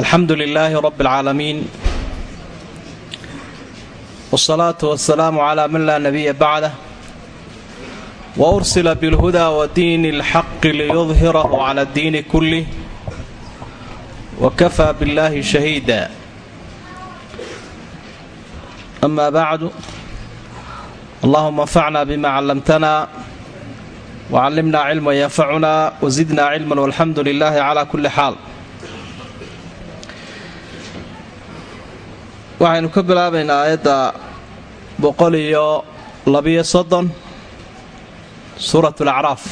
alxamdu lilaahi rabi alcaalamiin wsalaatu wasalaamu calaa man laa nabiya bacdah wa ursila bilhudaa wa diini alxaqi liyudhirahu cala addiini kulih wa kafaa billaahi shahiida amaa bacdu allahuma anfacna bima callamtana wa callimna cilman yanfacuna wa zidna cilman walxamdu lilaahi cala kulli xaal waxaynu ka bilaabaynaa aayadda boqol iyo labiyo soddon suurat lacraaf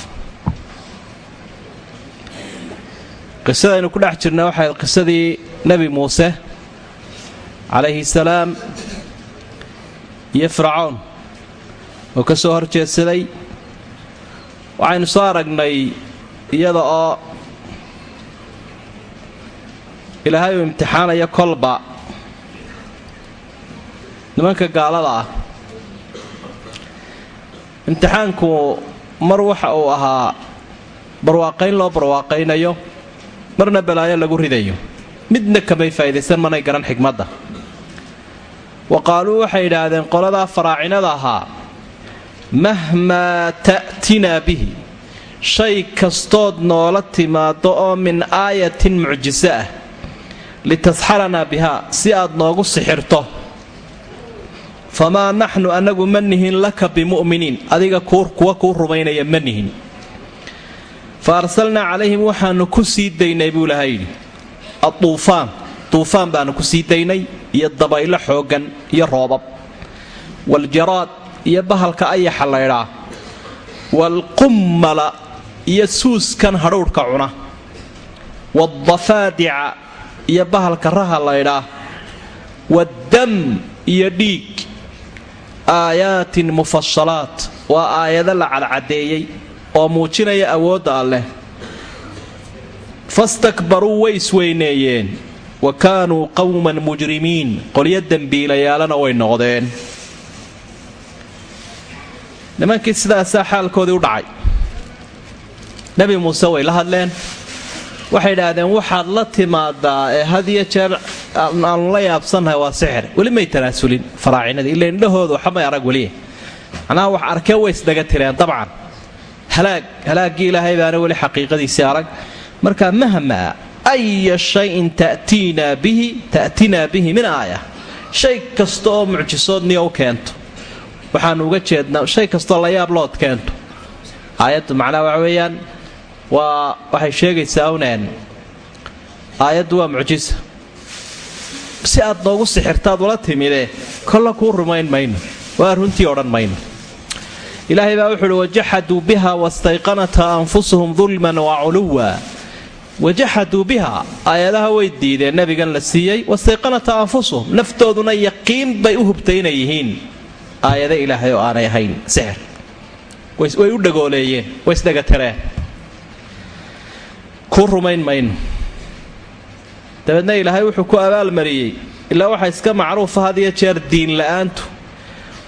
qisadaynu ku dhex jirna waxay qisadii nebi muuse calayhi salaam iyo fircoon oo ka soo horjeedsaday. Waxaynu soo aragnay iyada oo ilaahay uu imtixaanaya kolba nimanka gaalada ah imtixaanku mar waxa uu ahaa barwaaqayn loo barwaaqaynayo marna balaayo lagu ridayo. Midna kamay faa'idaysan manay garan xigmadda. Wa qaaluu waxay yidhaahdeen qoladaa faraacinada ahaa mahmaa ta'tinaa bihi shay kastood noola timaado oo min aayatin mucjiso ah litasxaranaa bihaa si aad noogu sixirto famaa naxnu annagu ma nihin laka bimu'miniin adiga kuwa kuu rumaynaya ma nihin fa arsalnaa calayhim waxaanu ku sii daynay buu ilaha yidhi aduufaan duufaan baanu ku sii daynay iyo dabaylo xooggan iyo roobab waljaraad iyo bahalka ayaxa laydhaa waalqummala iyo suuskan hadhowdhka cuna waadafaadica iyo bahalka raha laydhaa waaddam iyo dhiig aayaatin mufasalaat. Waa aayado la cadcadeeyey oo muujinaya awoodda alleh. Fastakbaruu way isweyneeyeen wa kaanuu qowman mujrimiin. Qolyo dembiilayaalana way noqdeen. Nimankii sidaasaa xaalkoodii u dhacay. Nebi muuse way la hadleen waxay idhaahdeen waxaad la timaadaa ee had jeer aanu la yaabsannahay waa sixir. Weli may tanaasulin faraacinadii ila indhahoodu waxamay arag weliya macnaha wax arkee way isdaga dabcan. Halaag halaaggii ilaahay baana weli xaqiiqadiisii arag. Marka mahmaa aya shayin tatinaa bihi ta'tinaa bihi min aaya. Shay kasta oo mucjisoodniya u keento. Waxaanu uga jeednaa shay kastoo la yaab lood keento. Aayaddu macnaha waxa weeyaan waa waxay sheegaysaa uneen aayaddu waa mucjisa si aad noogu sixirtaad ula timide kolla kuu rumayn mayno waa runtii odhan mayno ilaahay baa wuxu uhi wajaxaduu biha wastayqanata anfusuhum dulman wa culuwa. Wajaxaduu biha aayadaha way diideen nabigan la siiyey wastayqanata anfusuhum. Naftooduna yaqiin bay u hubtay inay yihiin. Aayado ilaahay oo aanay ahayn sixir. Way u dhagooleeyeen way isdhagatireen kuu rumayn mayno. Dabeedna ilaahay wuxuu ku abaalmariyey ilaa waxa iska macruufa had iyo jeer diin la'aantu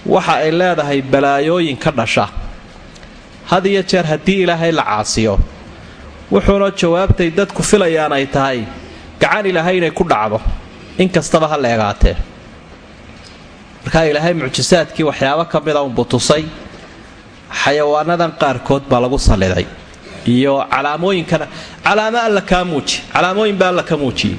waxa ay leedahay balaayooyin ka dhasha. Had iyo jeer haddii ilaahay la caasiyo. Wuxuuna jawaabtay dadku filayaan ay tahay gacan ilaahay inay ku dhacdo inkastaba ha la markaa ilaahay mucjisaadkii waxyaabo ka mida unbuu tusay xayawaanadan qaarkood baa lagu salliday iyo calaamooyinkana calaamo alla kaa muuji. Calaamooyin baa alla ka muujiyey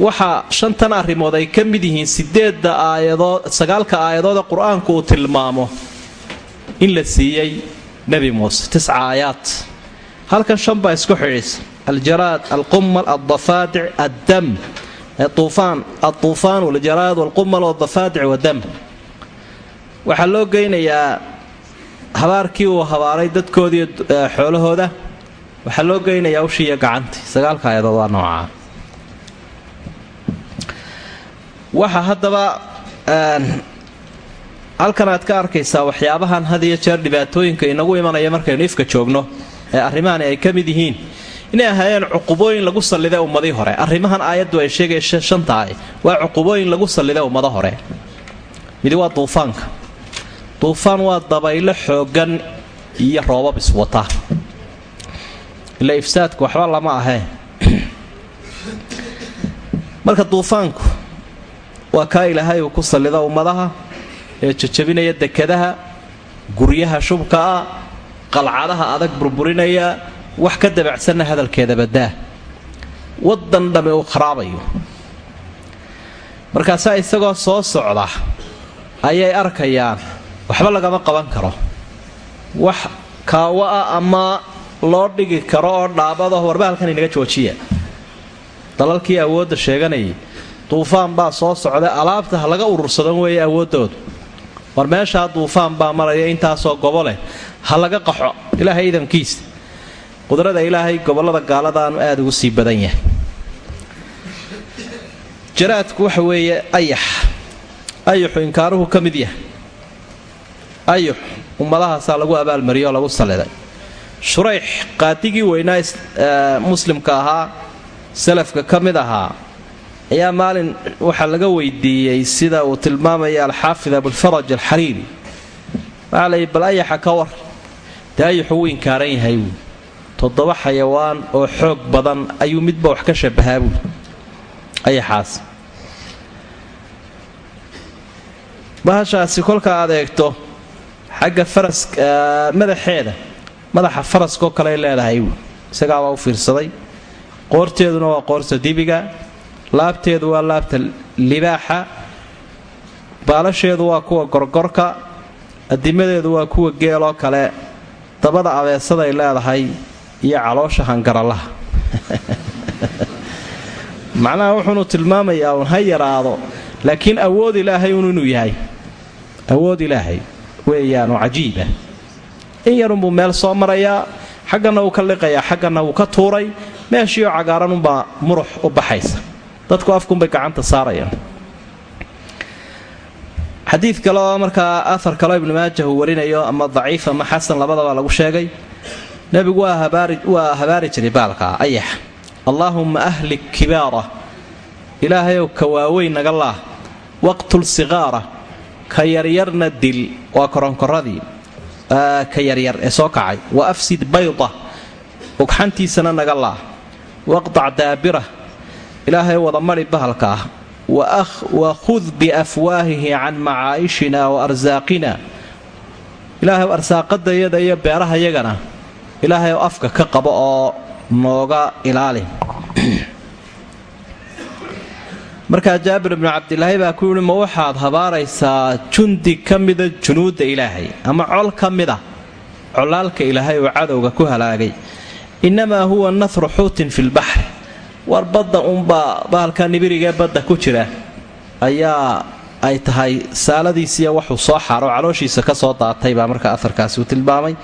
waxa shantan arrimood ay ka mid yihiin sideedda aayadood sagaalka aayadoode qur'aanku uu tilmaamo in la siiyey nebi muuse tisca aayaad. Halkan shan baa isku xidhiisa aljaraad alqumal aldafaadic addam. Uufaan altuufaan waljaraad walqumal wadafaadic wadam. Waxaa loo geynayaa habaarkii uu habaaray dadkoodii xoolahooda waxaa loo geynayaa ushiiyo gacantii sagaalka ayadood waa noocaa waxa haddaba halkan aad ka arkaysaa waxyaabahan had iyo jeer dhibaatooyinka inagu imanaya markaynu ifka joogno ee arrimahani ay ka mid yihiin. Inay ahaayeen cuqubooyin lagu sallida ummadii hore. Arrimahan aayaddu ay sheegaysa shantahay waa cuqubooyin lagu sallida ummado hore. Midi waa duufaanka duufaan waa dabaylo xooggan iyo roobab iswata ila ifsaadku waxba lama ahee marka duufaanku waa kaa ilaahay uu ku sallido ummadaha ee jajabinaya dekadaha guryaha shubka ah qalcadaha adag burburinaya wax ka dabacsanna hadalkeeda badaa waddan dhammi uu kharaabayo. Markaasaa isagoo soo socda ayay arkayaan waxba lagama qaban karo. Wax kaawo ah ama loo dhigi karo oo dhaabado warba halkan inaga joojiya. Dalalkii awoodda sheeganayay duufaan baa soo socda alaabta ha laga urursadan weeye awooddoodu. War meeshaa duufaan baa maraya intaasoo goboleh ha laga qaxo ilaahay idankiisa qudrada ilaahay gobollada gaaladaanu aada ugu sii badan yahay. Jaraadku waxa weeye ayax ayaxu inkaaruhu ka mid yahay ayax ummadahaasaa lagu abaalmariyay oo lagu salliday shurayx qaadigii weynaa muslimka ahaa salafka ka mid ahaa ayaa maalin waxaa laga weydiiyey sida uu tilmaamaya alxaafid abulfaraj alxariiri waxaa layidhi bal ayaxa ka war? Dee ayaxu wuu inkaaran yahay buui toddoba xayawaan oo xoog badan ayuu midba wax ka shabahaa buui ayaxaas. Bahashaasi kolka aad eegto xagga faras madaxeeda. Madaxa faraskoo kaley leedahay. Buui isagaabaa u fiirsaday. Qoorteeduna waa qoorta dibiga. Laabteedu waa laabta libaaxa. Baalasheedu waa kuwa gorgorka. Adimadeedu waa kuwa geeloo kale. Dabada abeesaday leedahay iyo caloosha hangaralaha. Macnaha wuxuunu tilmaamayaa uun ha yaraado. Laakiin awood ilaahay un inuu yahay. Awood ilaahay weeyaanoo cajiiba in yarunbuu meel soo marayaa xaggana wuu ka liqayaa xaggana wuu ka tuuray meeshiioo cagaaranunbaa murux u baxaysa. Dadku afkunbay gacanta saarayaan. Xadiid kale oo markaa afar kaleo ibnu maajah uu warinayo ama daciif ama xasan labadaba lagu sheegay. Nebigu waa habaari jiray baalkaa ayax allaahumma ahlik kibaara. Ilaahayow ka waaweyn naga laah. Waqtul siqaara ka yaryarna dil waa koronkoradii. Ka yaryar ee soo kacay. Wa afsid bayda. Ugxantiisana naga laah. Waqtac daabira ilaahay wada mari bahalka ah. Wa khud biafwaahihi can macaa'ishina wa arsaaqina. Ilaahay arsaaqadayada iyo beerahayagana ilaahay afka ka qabo oo nooga ilaali markaa jaabir bnu cabdilaahi baa ku yihi ma waxaad habaaraysaa jundi ka mida junuudda ilaahay ama col ka mida colaalka ilaahay oo cadowga ku halaagay? Innamaa huwa nahru xuutin fi lbaxri war badda unbaa bahalka nibirigee badda ku jira ayaa ay tahay saaladiisiiya waxuu soo xaaro calooshiisa ka soo daatay baa marka afarkaasi uu tilmaamay.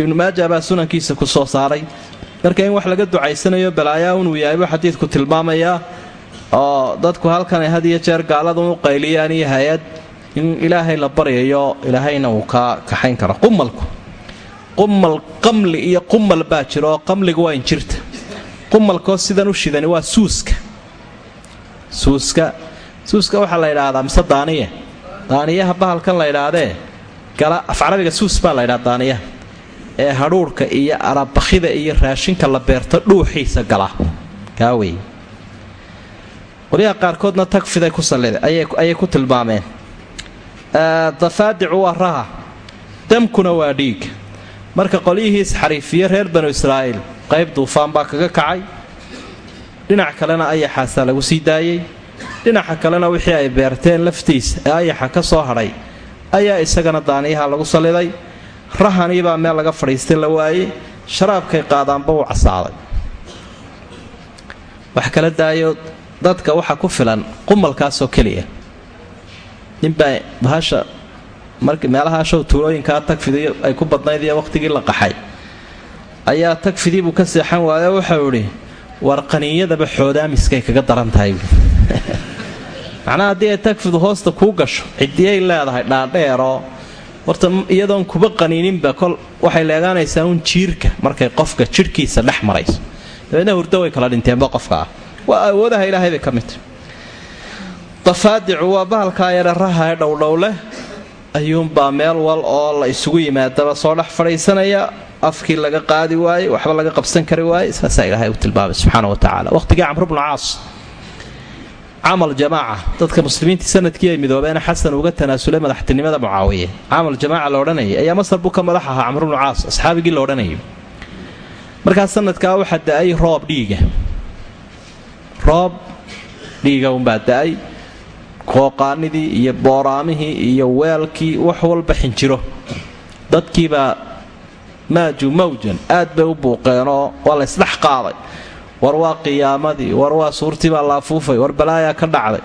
Ibnu maaja baa sunankiisa ku soo saaray. Marka in wax laga ducaysanayo balaayaa unuu yahay buu xadiidku tilmaamayaa oo dadku halkan had iyo jeer gaalada u qayliyaan iyo hay'ad in ilaahay la baryayo ilaahayna uu ka kaxayn karo. Qumalku qumal qamli iyo qumal baa jira oo qamligu waa injirta. Qumalkoo sidan u shidani waa suuska. Suuska suuska waxaa la ydhaahdaa mise daaniya daaniyaha bahalkan la ydhaahdee gala af carabiga suus baa la ydhaha daaniyaha. Ee hadhuurhka iyo arabakhida iyo raashinka la beerto dhuuxiisa gala. Kaa wey qolyaha qaarkoodna tagfiday ku sallida ayay ku tilmaameen. Dafaadicu waa raha damkuna waa dhiig. Marka qolyihii isxariifiye reer banu israa'iil qayb duufaan baa kaga kacay. Dhinac kalena ayaxaasaa lagu sii daayey. Dhinaca kalena wixii ay beerteen laftiisa ee ayaxa ka soo hadhay ayaa isagana daaniyaha lagu salliday rahaniibaa meel laga fadhiistay la waayey. Sharaabkay qaadaanba uu casaaday. Wax kala daayo dadka waxa ku filan qumalkaasoo keliya. Ninbaa bahasha meelaha show tuulooyinkaa tagfidi ay ku badnayd iyo waqhtigii la qaxay ayaa tagfidii buu ka seexan waayo wuxuu idhi war qaniinyadaba xoodaamiskay kaga daran tahay. Macnaha haddii ay tagfidu hoosta kuu gasho cidiyay leedahay dhaadheeroo horta iyadoon kuba qaniininba kol waxay leegaanaysaa un jiirka markay qofka jidhkiisa dhex marayso. Dabeedna hurdo way kala dhinteenba qofka ah waa awoodaha ilaahay bay ka midta dafaadicu waa bahalkaa yare raha ee dhowdhowleh ayuunbaa meel wal oo la isugu yimaadaba soo dhex fadhiisanaya. Afkii laga qaadi waaye waxba laga qabsan kari waaye saasaa ilaahay u tilmaamay subxaana wa tacaala. Waqhtigii camr bnu caas camal jamaaca. Dadka muslimiintii sannadkii ay midoobeena xasan uga tanaasulay madaxtinimada mucaawiye. Camal jamaaca la ayaa masar buu ka madax ahaa camr bnu caas asxaabigii la odhanayay markaa sanadkaa waxaa da'ay roob dhiiga roob dhiiga unbaa da'ay qooqaanidii iyo booraamihii iyo weelkii wax walba xinjiro. Dadkiibaa maaju mawjan aad bay u buuqeenoo waa la ysdhex qaaday. War waa qiyaamadii war waa suurtii baa la afuufay war balaayaa ka dhacday.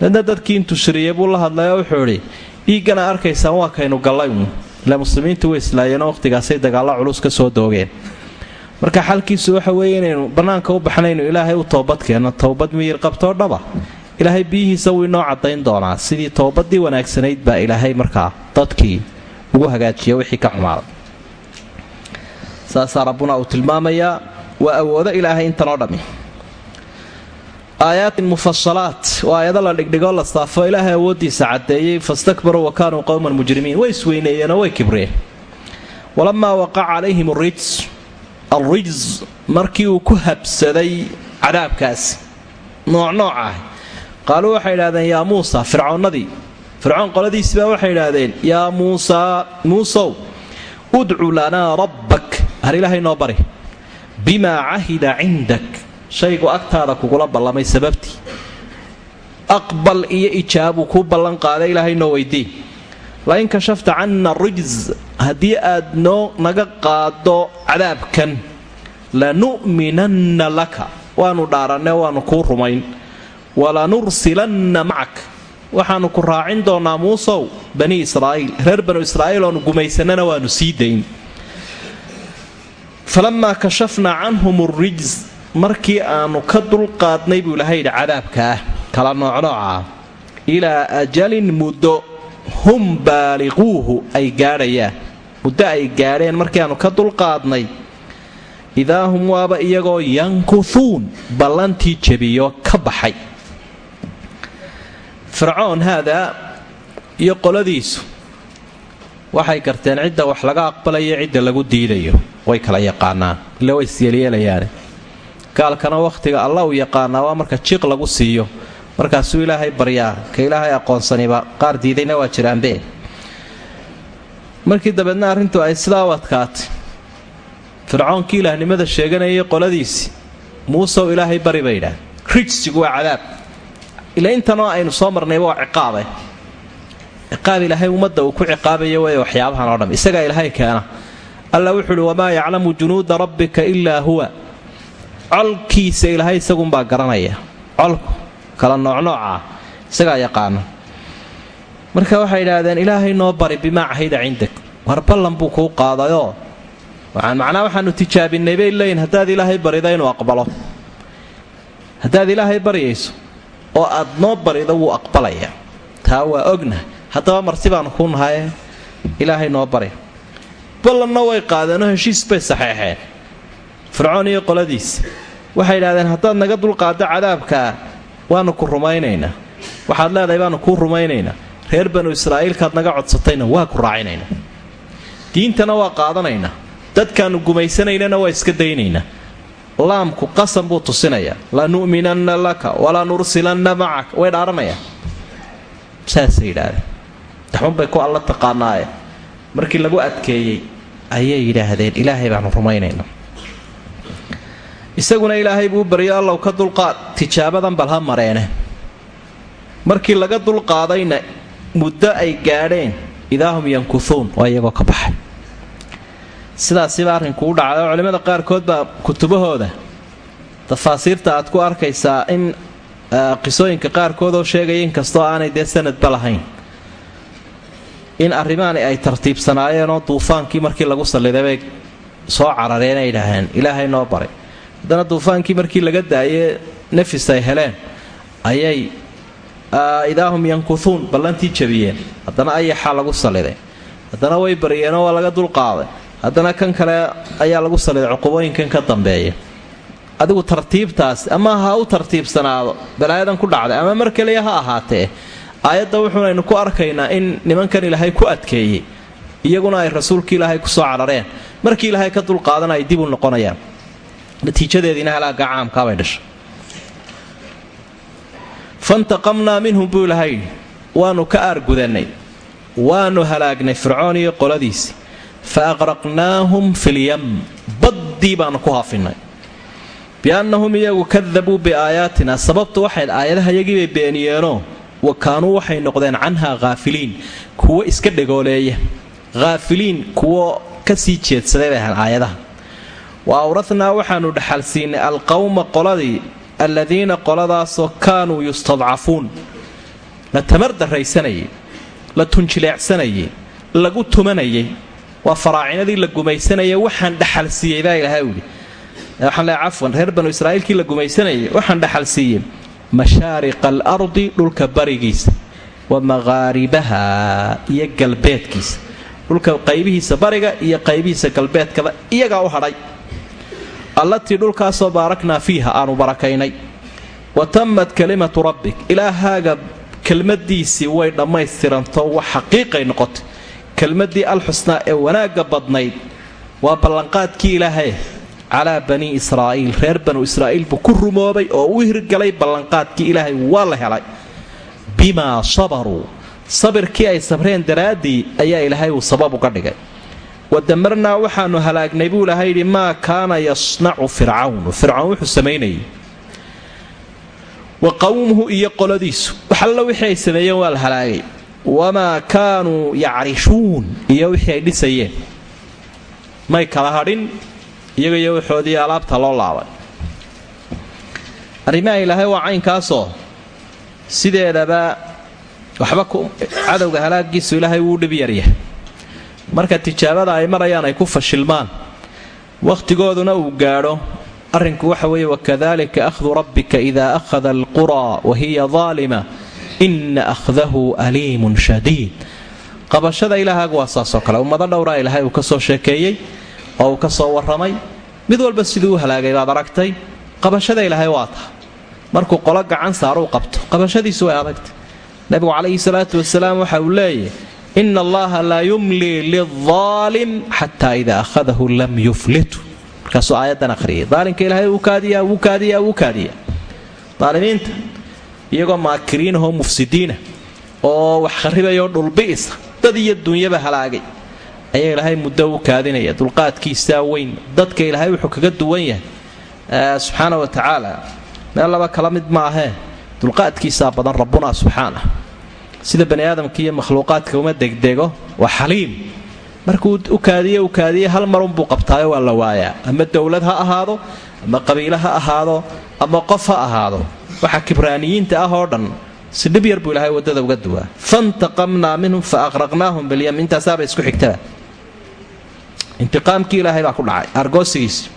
Dadna dadkii intuu shiriyey buu la hadlayoo wuxuu idhi dhiiggana arkaysaan waa kaynu gallayn ile muslimiintu way islaayeenoo wakhtigaasay dagaallo culus ka soo doogeen marka xalkiisu waxa weeye inaynu bannaanka u baxnaynu ilaahay u toobadkeenno towbad miyir qabtoo dhaba. Ilaahay biyihiisa wuu inoo caddayn doonaa. Sidii towbadii wanaagsanayd baa ilaahay markaa dadkii ugu hagaajiya wixii ka xumaaday saasaa rabbuna uu tilmaamayaa waa awoodo ilaahay intanoo dhammi. Aayaatin mufasalaat waa aayado la dhigdhigoo la saafo ilaahay awooddiisa caddeeyey fastakbaruu wa kaanuu qowman mujrimiin. Way isweyneeyeenoo way kibreen. Walamaa waqaca calayhim arijs alrijs markii uu ku habsaday cadaabkaasi noocnooc ah. Qaaluu waxay idhahdeen yaa muusa fircoonnadii. Fircoon qoladiisibaa waxay idhaahdeen yaa muusaa muusow udcu lanaa rabbak. Har ilaahay noo bari. Bimaa cahida cindak. Shaygu agtaada kugula ballamay sababtii. Aqbal iyo ijaabuu kuu ballan qaaday ilaahay noo weydii lain kashafta canna rijs haddii aad noo naga qaado cadaabkan lanu'minanna laka waanu dhaaranne waanu kuu rumayn walanursilanna macak waxaannu ku raacin doonnaa muusow bani israa'iil reer banu israa'iil oonu gumaysannana waannu sii dayn falamaa kashafnaa canhum rijs markii aannu ka dulqaadnay buu ilahay yidhi cadaabka ah kala noocnooca ilaa ajalin muddo hum baaliquuhu ay gaadhayaan. Muddo ay gaadheen markii aannu ka dulqaadnay. Idaa hum waaba iyagoo yankuhuun ballantii jebiyo ka baxay. Fircoon haadaa iyo qoladiisu waxay garteen cidda wax laga aqbalayo cidda lagu diidayo. Way kala yaqaanaan ille way isyeelyeelayaane gaalkana wakhtiga alla uu yaqaanaa waa marka jiiq lagu siiyo markaasuu ilaahay baryaa ka ilaahay aqoonsaniba qaar diidayna waa jiraanbe. Markii dabeedna arrintu ay sidaa u adkaatay. Fircoonkii ilaahnimada sheeganayay qoladiisii muusew ilaahay bari bay idhaah rijsigu waa cadaab. Ila intanoo aynu soo marnayba waa ciqaabe ciqaab ilaahay ummadda uu ku ciqaabayo wey waxyaabahan oo dham isagaa ilaahay keena. Alla wuxuu uhi wamaa yaclamu junuuda rabbika ilaa huwa. Colkiisa ilaahay isagunbaa garanaya. Colku kala noocnooca isagaa yaqaana marka waxay idhaahdeen ilaahay noo bari bimaa cahida cindak. War ballan buu kuu qaadayoo. Macnaa waxaanu tijaabinay bay leeyihiin haddaad ilaahay barida inuu aqbalo. Haddaad ilaahay baryayso oo aad noo barido wuu aqbalaya. Taa waa ogna haddaba marti baanu kuu nahaye ilaahay noo bari. Ballanna way qaadeenoo heshiis bay saxeexeen. Fircoon iyo qoladiisa waxay idhahdeen haddaad naga dulqaaddo cadaabkaa waanu ku rumaynaynaa. Waxaad leedahay baanu kuu rumaynaynaa. Reer banu israa'iilkaad naga codsatayna waa ku raacinaynaa. Diintana waa qaadanaynaa. Dadkaannu gumaysanaynana waa iska daynaynaa. Laamku qasam buu tusinayaa. Lanu'minanna laka walanursilanna macak way dhaaranayaan. Saasay yidhaahdeen. Daxunbay ku alla taqaanaaye. Markii lagu adkeeyey ayay yidhaahdeen ilaahay baanu rumaynaynaa isaguna ilaahay buu baryo allow ka dulqaad tijaabadan bal ha mareene. Markii laga dulqaadayna muddo ay gaadheen idaa hum yankuhuun waa iyagoo ka baxay. Sidaasiba arrinku u dhacday oo culimmada qaarkood baa kutubahooda tafaasiirta aad ku arkaysaa in qisooyinka qaarkood oo sheegaya inkastoo aanay dee sanadba lahayn in arrimaani ay tartiibsanaayeenoo duufaankii markii lagu salliday bay soo carareen ay idhaaheen ilaahay noo baray haddana duufaankii markii laga daayee nafis ay heleen ayay idaahum yankuhuun ballantii jabiyeen. Haddana ayaxaa lagu salliday haddana way baryeenoo waa laga dulqaaday haddana kan kale ayaa lagu saliday cuqubooyinkan ka dambeeya adigu tartiibtaas ama ha u tartiibsanaado balaayadan ku dhacday ama mar kaliya ha ahaatee aayadda wuxuunaynu ku arkaynaa in nimankan ilaahay ku adkeeyey iyaguna ay rasuulkii ilaahay ku soo carareen. Markii ilaahay ka dulqaadana ay dib u noqonayaan natiijadeediina halaaga caamkaabay dhashay. Fantaqamnaa minhum buu ilahay yidhi waannu ka aargudannay waannu halaagnay fircoon iyo qoladiisi. Fa aqraqnaahum filyam baddii baannu ku hafinnay biannahum iyagu kadabuu biaayaatina sababtu waxayd aayadahayagiibay beeniyeenoo wa kaanuu waxay noqdeen canhaa haafiliin kuwo iska dhegooleeya haafiliin kuwo ka sii jeedsaday bay ahaan aayadaha wa awrathnaa waxaannu dhaxalsiinay alqowma qoladii alladiina qoladaasoo kaanuu yustadcafuun la tamar darraysanayay la tunjileecsanayay lagu tumanayay waa faraacinadii la gumaysanaya waxaan dhaxalsiiyey baa ilaahay yidhi waxaan leeay cafwan reer banu israa'iilkii la gumaysanayay waxaan dhaxalsiiyey mashaariqa alardi dhulka barigiisa wa maqaaribaha iyo galbeedkiisa dhulka qaybihiisa bariga iyo qaybihiisa galbeedkaba iyagaa u hadhay allatii dhulkaasoo baaraknaa fiiha aanu barakaynay. Wa tammad kalimatu rabbik ilaahaaga kelmadiisii way dhammaystiranto wax xaqiiqay noqotay. Kelmadii alxusnaa ee wanaagga badnayd waa ballanqaadkii ilaahay calaa banii israa'iil. Reer banu israa'iil buu ku rumoobay oo u hirgalay ballanqaadkii ilaahay waa la helay. Bimaa sabaruu sabirkii ay sabreen daraaddii ayaa ilaahay uu sabab uga dhigay wadamarnaa waxaanu halaagnay buu ilahay yidhi maa kaana yasnacu fircawnu fircawn wuxuu samaynayay wa qowmuhu iyo qoladiisu. Waxallo wixii ay sameeyeen waa la halaagay. Wamaa kaanuu yacrishuun. Iyo wixii ay dhisayeen. May kala hadhin iyaga iyo waxoodii alaabta loo laabay arrimaha ilaahay waa caynkaasoo sideedaba waxba cadowga halaagiisu ilaahay wuu dhib yaryahay marka tijaabada ay marayaan ay ku fashilmaan. Wakhtigooduna uu gaadho. Arrinku waxa weeye wakadalika ahdu rabbika ida akhada alquraa wa hiya daalima ina akhdahu aliimun shadiid. Qabashada ilaahaagu waa saasoo kale. Ummado dhowraa ilaahay uu ka soo sheekeeyey oo uu ka soo warramay. Mid walba siduu u halaagay baad aragtay. Qabashada ilaahay waa taha markuu qolo gacan saaruu qabto. Qabashadiisu way adagtay nabigu calayhi salaatu wasalaam waxa uu leeyahy ina allaha laa yumlii lildaalim xataa idaa akhadahu lam yuflitu markaasuu aayaddan akhriyay daalimka ilaahay wuu kaadiyaa wuu kaadiyaa wuu kaadiyaa. Daalimiinta iyagoo maakiriinahoo mufsidiina oo wax kharibayoo dhulbi'isa dad iyo dunyaba halaagay ayaa ilaahay muddo u kaadinaya. Dulqaadkiisaa weyn dadka ilaahay wuxuu kaga duwan yahay. Subxaana wa tacaala meel laba kala mid ma ahee. Dulqaadkiisaa badan rabbuna subxaana sida bani aadamka iyo makhluuqaadka uma degdego waa xaliim. Markuu u kaadiye u kaadiye hal marunbuu qabtaayo waa la waayaa. Ama dowlad ha ahaado ama qabiilo ha ahaado ama qof ha ahaado. Waxa kibraaniyiinta ah oo dhan si dhib yar buu ilahay waddada uga duwaa. Fantaqamnaa minhum fa aqraqnaahum bilyam intaasaaba isku xigtaa. Intiqaamkii ilaahay baa ku dhacay argoosigiisi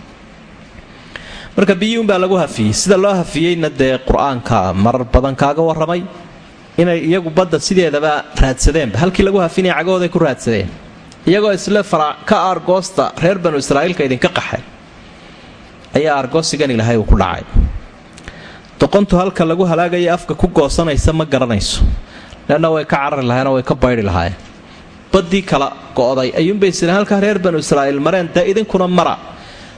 marka biyuunbaa lagu hafiyey. Sida loo hafiyeyna dee qur'aanka marar badan kaaga warramay inay iyagu badda sideedaba raadsadeenba halkii lagu hafinaya cagahooday ku raadsadeen. Iyagoo isle ka aargoosta reer banu israa'iilka idinka qaxay ayaa argoosigan ilaahay uu ku dhacay. Doqontu halka lagu halaagaya afka ku goosanaysa ma garanayso. Leanna way ka carari lahayeen oo way ka baydhi lahaayeen. Baddii kala go'day. Ayuunbay isleen halkaa reer banu israa'iil mareen dee idinkuna mara.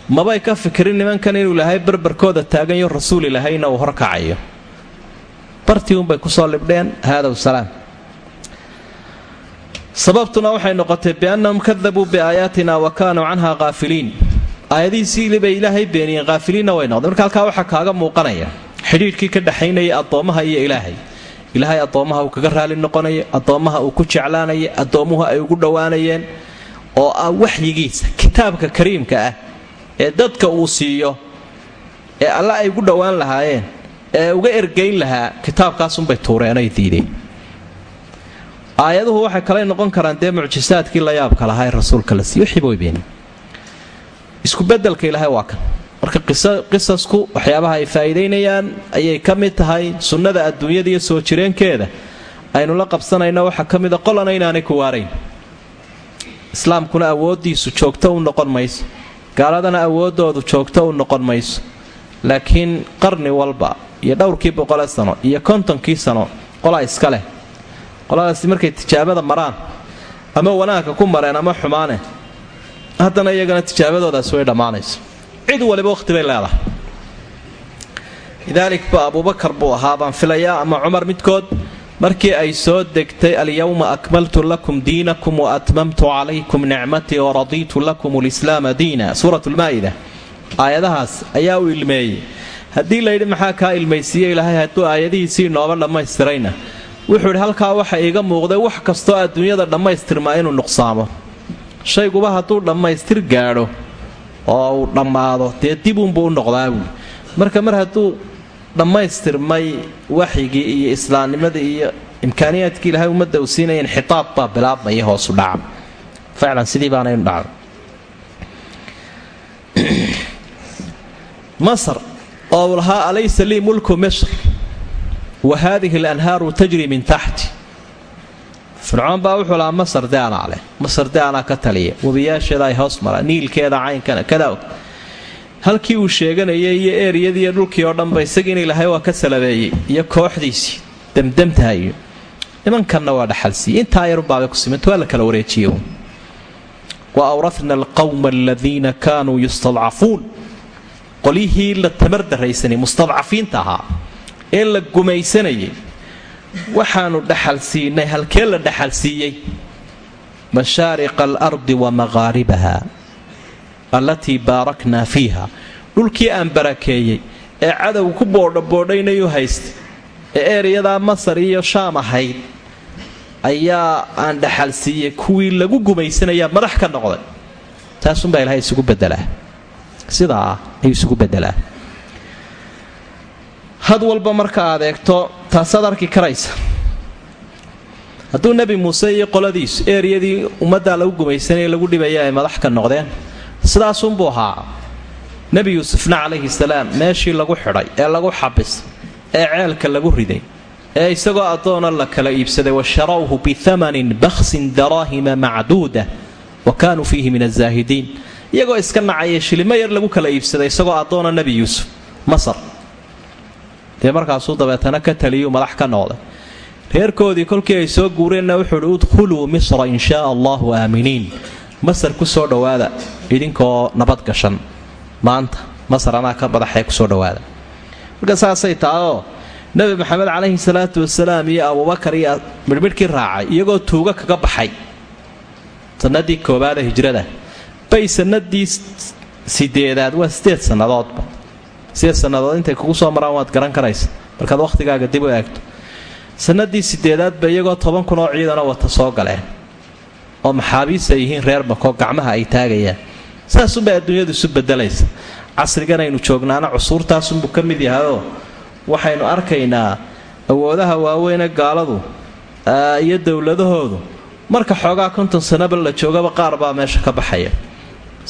Mabay ka fikirin nimankan inuu ilaahay barbarkooda taaganyo rasuul ilaahayna uu horkacayo bartii unbay ku soo libdheen. Haadow salaam. Sababtuna waxay noqotay biannahum kadabuu biaayaatina wa kaanuu canha haafiliin aayadihiisii bay ilaahay beeniyeen haafiliinna way noqdeen marka halkaa waxaa kaaga muuqanaya xidhiidhkii ka dhexaynaya addoommaha iyo ilaahay. Ilaahay addoommaha uu kaga raali noqonaya addoommaha uu ku jeclaanaya addoommuhu ay ugu dhowaanayeen oo ah waxyigiisa kitaabka kariimka ah ee dadka uu siiyo ee alle ay ugu dhowaan lahaayeen ee uga ergayn lahaa kitaabkaasunbay tuureenay diideen. Aayaduhu waxay kale noqon karaan dee mucjisaadkii la yaabka lahaa ee rasuulka la siiy wixiiba way beenin. Iskubedelka ilaahay waa kan. Marka qisasku waxyaabaha ay faa'iidaynayaan ayay ka mid tahay sunnada adduunyada iyo soo jireenkeeda. Aynu la qabsanayno waxaa ka mida qolana inaanay ku waarayn. Islaamkuna awooddiisu joogto u noqon mayso. Gaaladana awooddoodu joogto u noqon mayso laakiin qarni walba iyo dhowrkii boqole sano iyo kontonkii sano qolaa iska leh. Qoladaasi markay tijaabada maraan ama wanaagka ku mareen ama xumaane haddana iyagana tijaabadoodaas way dhammaanayso. Cid waliba wakhti bay leedahay. Lidaalik ba abuubakar buu ahaa baan filayaa ama cumar midkood markii ay soo degtay alyawma akmaltu lakum diinakum wa atmamtu calaykum nicmatii waradiitu lakum lislaama diina. Suurat lmaa'ida aayadahaas ayaa u ilmeeyey. Haddii layidhi maxaa kaa ilmaysiiye ilaahay? Hadduu aayadihiisii nooba dhammaystirayna. Wuxuu idhi halkaa waxa iiga muuqday wax kastoo adduunyada dhammaystirmaa inuu nuqsaamo. Shayguba hadduu dhammaystir gaadho oo uu dhammaado dee dibuunbuu u noqdaa buuli marka mar hadduu dhammaystirmay waxyigii iyo islaamnimadii iyo imkaaniyaadkii ilahay ummadda uu siinaya inxitaab baa bilaabmaya hoosu dhaca. Ficlan sidii baanaynu dhacdo masar oo lahaa alaysa lii mulku misr. Wa haadihi alanhaaru tajri min taxti fircoon baa wuxuu lahaa masar de anaa leh. Masar de anaa ka taliya. Webiyaasheeda ay hoos maraan. Niilkeeda caynkana kadaa halkii uu sheeganayay iyo eeriyadiiyo dhulkii oo dhanba isagiina ilaahay waa ka salabeeyey iyo kooxdiisii. Damdamtahayo nimankanna waa dhaxalsiiye intaa yarunbaabay ku simint waa la kala wareejiye wa kaanuu yustadcafuun qolyihii la tamar daraysanay mustadcafiinta ahaa ee la gumaysanayay waxaanu dhaxalsiinay halkee la dhaxalsiiyey mashaariqa alardi wa maqaaribaha allatii baaraknaa fiiha. Dhulkii aan barakeeyey ee cadowga ku boodhaboodhaynayuu haystay ee ereyadaa masar iyo shaam ahayd ayaa aan dhaxalsiiyey kuwii lagu gumaysanayaa madax ka noqday. Taasunbaa ilahay isugu bedelaa sidaa ayuu isugu bedelaa had walba marka aad eegto taasaad arki karaysa. Hadduu nebi muuse iyo qoladiisu eeriyadii ummaddaa lagu gumaysanaya lagu dhibaya ay madax ka noqdeen sidaasunbuu ahaa. Nebi yuusufna calayhi salaam meeshii lagu xidhay ee lagu xabis ee ceelka lagu riday ee isagoo addoona la kala iibsaday wa sharawhu bihamanin bakhsin daraahima macduuda wa kaanuu fiihi min azaahidiin iyagoo iska nacaya shilimo yar lagu kala iibsaday isagoo addoona nebi yuusuf masar. Dee markaasuu dabeetana ka taliyuu madax ka noqday. Reerkoodii kolkii ay soo guureenna wuxuu uhi udkhuluu misra in shaa allahu aaminiin. Masar ku soo dhowaada idinkoo nabad gashan. Maanta masar anaa ka badaxee ku soo dhowaada. Marka saasay tahaoo nebi maxamed calayhi salaatu wasalaam iyo abuubakar iyo midhmidhkii raacay iyagoo tuugo kaga baxay. Sanadii koobaada hijrada bay sanadii sideedaad waa sideed sannadoodba sideed sannadood intay kugu soo maraan waad garan karaysa markaad wakhtigaaga dib u eegto. Sanadii sideedaadba iyagoo toban kun oo ciidana wata soo galeen. Oo maxaabiis ay yihiin reer mako gacmaha ay taagayaan. Saasunbay adduunyadu isu bedelaysa casrigan aynu joognaana cusuurtaasunbuu ka mid yahayoo waxaynu arkaynaa awoodaha waaweyne gaaladu iyo dowladahoodu. Marka xoogaa konton sanaba la joogaba qaar baa meesha ka baxaya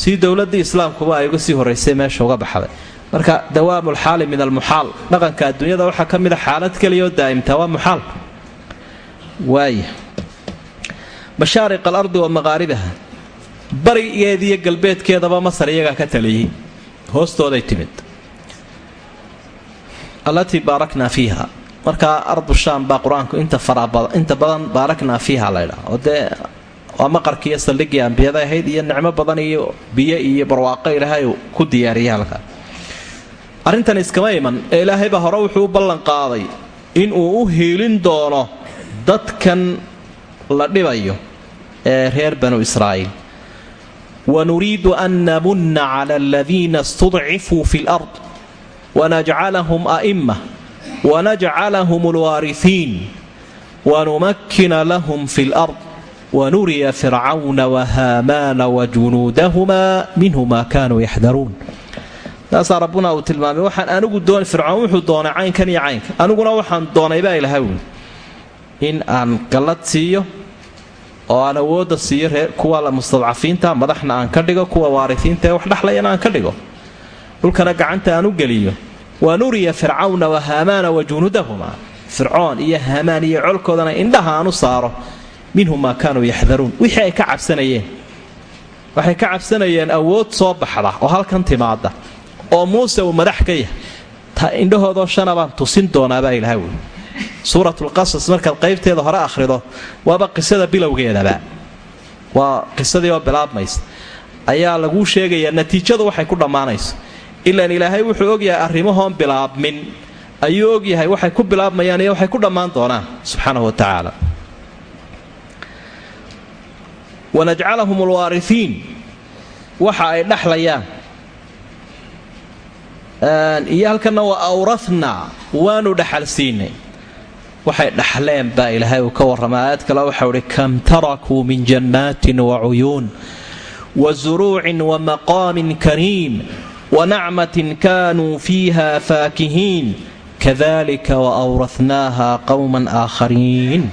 sii dowladii islaamkuba ay uga sii horaysay meesha uga baxday. Marka dawaamulxaali min almuxaal. Dhaqanka adduunyada waxaa ka mid a xaalad keliyaoo daa'imtaa waa muxaal waaya mashaariq alardi wa maqaaribaha. Barigeediiyo galbeedkeedaba masar iyagaa ka taliyey hoostooday timid. Allatii baaraknaa fiiha. Markaa ardu shaam baa qur'aanku inta badan baaraknaa fiiha laydhaa oo dee waa maqarkii iyo saldhigii ambiyada ahayd iyo nicmo badan iyo biyo iyo barwaaqo ilaahay ku diyaariyay halkaa arrintan iskama iman ee ilaahayba hore wuxuu u ballan qaaday inuu u hiilin doono dadkan la dhibayo ee reer banu israa'iil. Wanuriidu an namunna cala aladiina istudcifuu fi lard wanajcalahum a'imma wanajcalahum alwaarihiin wanumakkina lahum fi lard wanuriya fircawna wahaamaana wajunuudahuma minhu ma kaanuu yaxdaruun taasaa rabbuna uu tilmaamay waxaan anigu fircoon wuxuu doonay caynkan iyo caynka. Aniguna waxaan doonay baa ilaha wi in aan gallad siiyo oo aan awoodda siiyo reer kuwa mustadcafiinta madaxna aan ka dhigo kuwa waarisiinta ee wax dhexlayana aan ka dhigo. Dhulkana gacanta aan u geliyo. Wa nuriya fircawna wa haamaana wa junuudahuma. Fircoon iyo haamaan iyo colkoodana indhaha minhum maa kaanuu yaxdaruun. Wixii ay ka cabsanayeen. Waxay ka cabsanayeen awood soo baxda oo halkan timaada oo muuse uu madax ka yahay. Ta indhahoodoo shana baan tusin doonaabaa ilaha wey suuratulqasas markaad qaybteeda hore akhrido waaba qisada bilowgeedaba waa qisadii oo bilaabmaysa. Ayaa laguu sheegayaa natiijadu waxay ku dhammaanayso ilaan ilaahay wuxuu ogyahay arrimahoon bilaabmin. Ayuu ogyahay waxay ku bilaabmayaan iyo waxay ku dhammaan doonaan. Subxaanahu wa tacaala wanajcalahum alwaarihiin waxa ay dhexlayaan iyo halkana waa awrathnaa waanu dhaxalsiinay waxay dhaxleen baa ilaahay uu ka warrama aayad kale waxau ihi kam tarakuu min jannaatin wa cuyuun wa zuruucin wa maqaamin kariim wa nacmatin kaanuu fiiha faakihiin kadalika wa awrathnaaha qowman aakhariin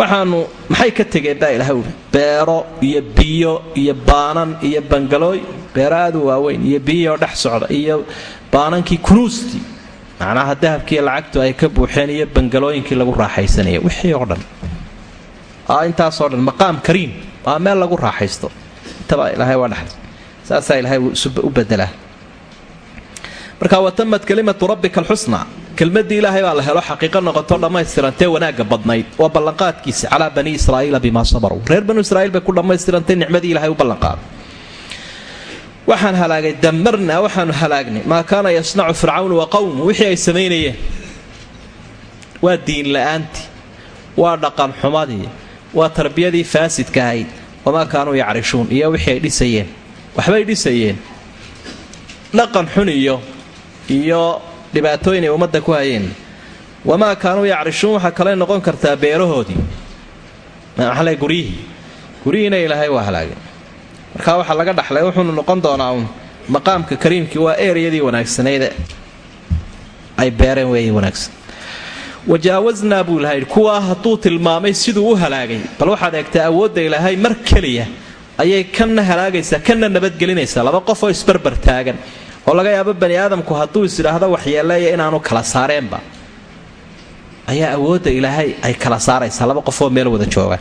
waxaanu maxay ka tegeen baa ilahay uhi beero iyo biyo iyo baanan iyo bangalooy. Beero aad waaweyn iyo biyihii oo dhex socda iyo baanankii kunuustii macnaha dahabkiiyo lacagtu ay ka buuxeen iyo bangalooyinkii lagu raaxaysanaya. Wixii oo dhan. Intaasoo dhan maqaam kariim. Waa meel lagu raaxaysto. Intaba ilaahay waa dhex saasaa ilaahay u bedelaa. Marka watamad kalimatu rabbika alxusna kelmadii ilaahay baa la helo xaqiiqo noqoto dhammaystirantee wanaagga badnayd. Waa ballanqaadkiisa calaa bani israa'iila bimaa sabaruu reer banu israiil bay ku dhammaystirantay nicmadii ilahay u ballanqaaday waxaan halaagay damarnaa waxaanu halaagnay. Maa kaana yasnacu fircawn wa qowmu wixii ay samaynayeen. Waa diin la'aantii. Waa dhaqan xumadii waa tarbiyadii faasidka ahayd. Wamaa kaanuu yacrishuun? Iyo wixii ay dhisayeen. Waxbay dhisayeen. Dhaqan xun iyo iyo dhibaatooyin ay ummadda ku hayeen. Wamaa kaanuu yacrishuun waxaa kale noqon kartaa beerahoodii. Maxale guryihii guryihiina ilaahay waa halaagay markaa waxaa laga dhaxlay wuxuunu noqon doonaa maqaamka kariimkii waa eeriyadii wanaagsaneyd ay beereen weeye wanaagsan. Wajaawaznaa buu ilahay kuwaa hadduu tilmaamay siduu u halaagay. Bal waxaad eegtaa awoodda ilaahay mar keliya ayay kanna halaagaysaa kanna nabadgelinaysaa. Laba qof oo isbarbar taagan oo laga yaabo bani aadamku hadduu is idhaahdo waxyeeleeya inaanu kala saareenba. Ayaa awoodda ilaahay ay kala saaraysaa laba qof oo meel wada jooga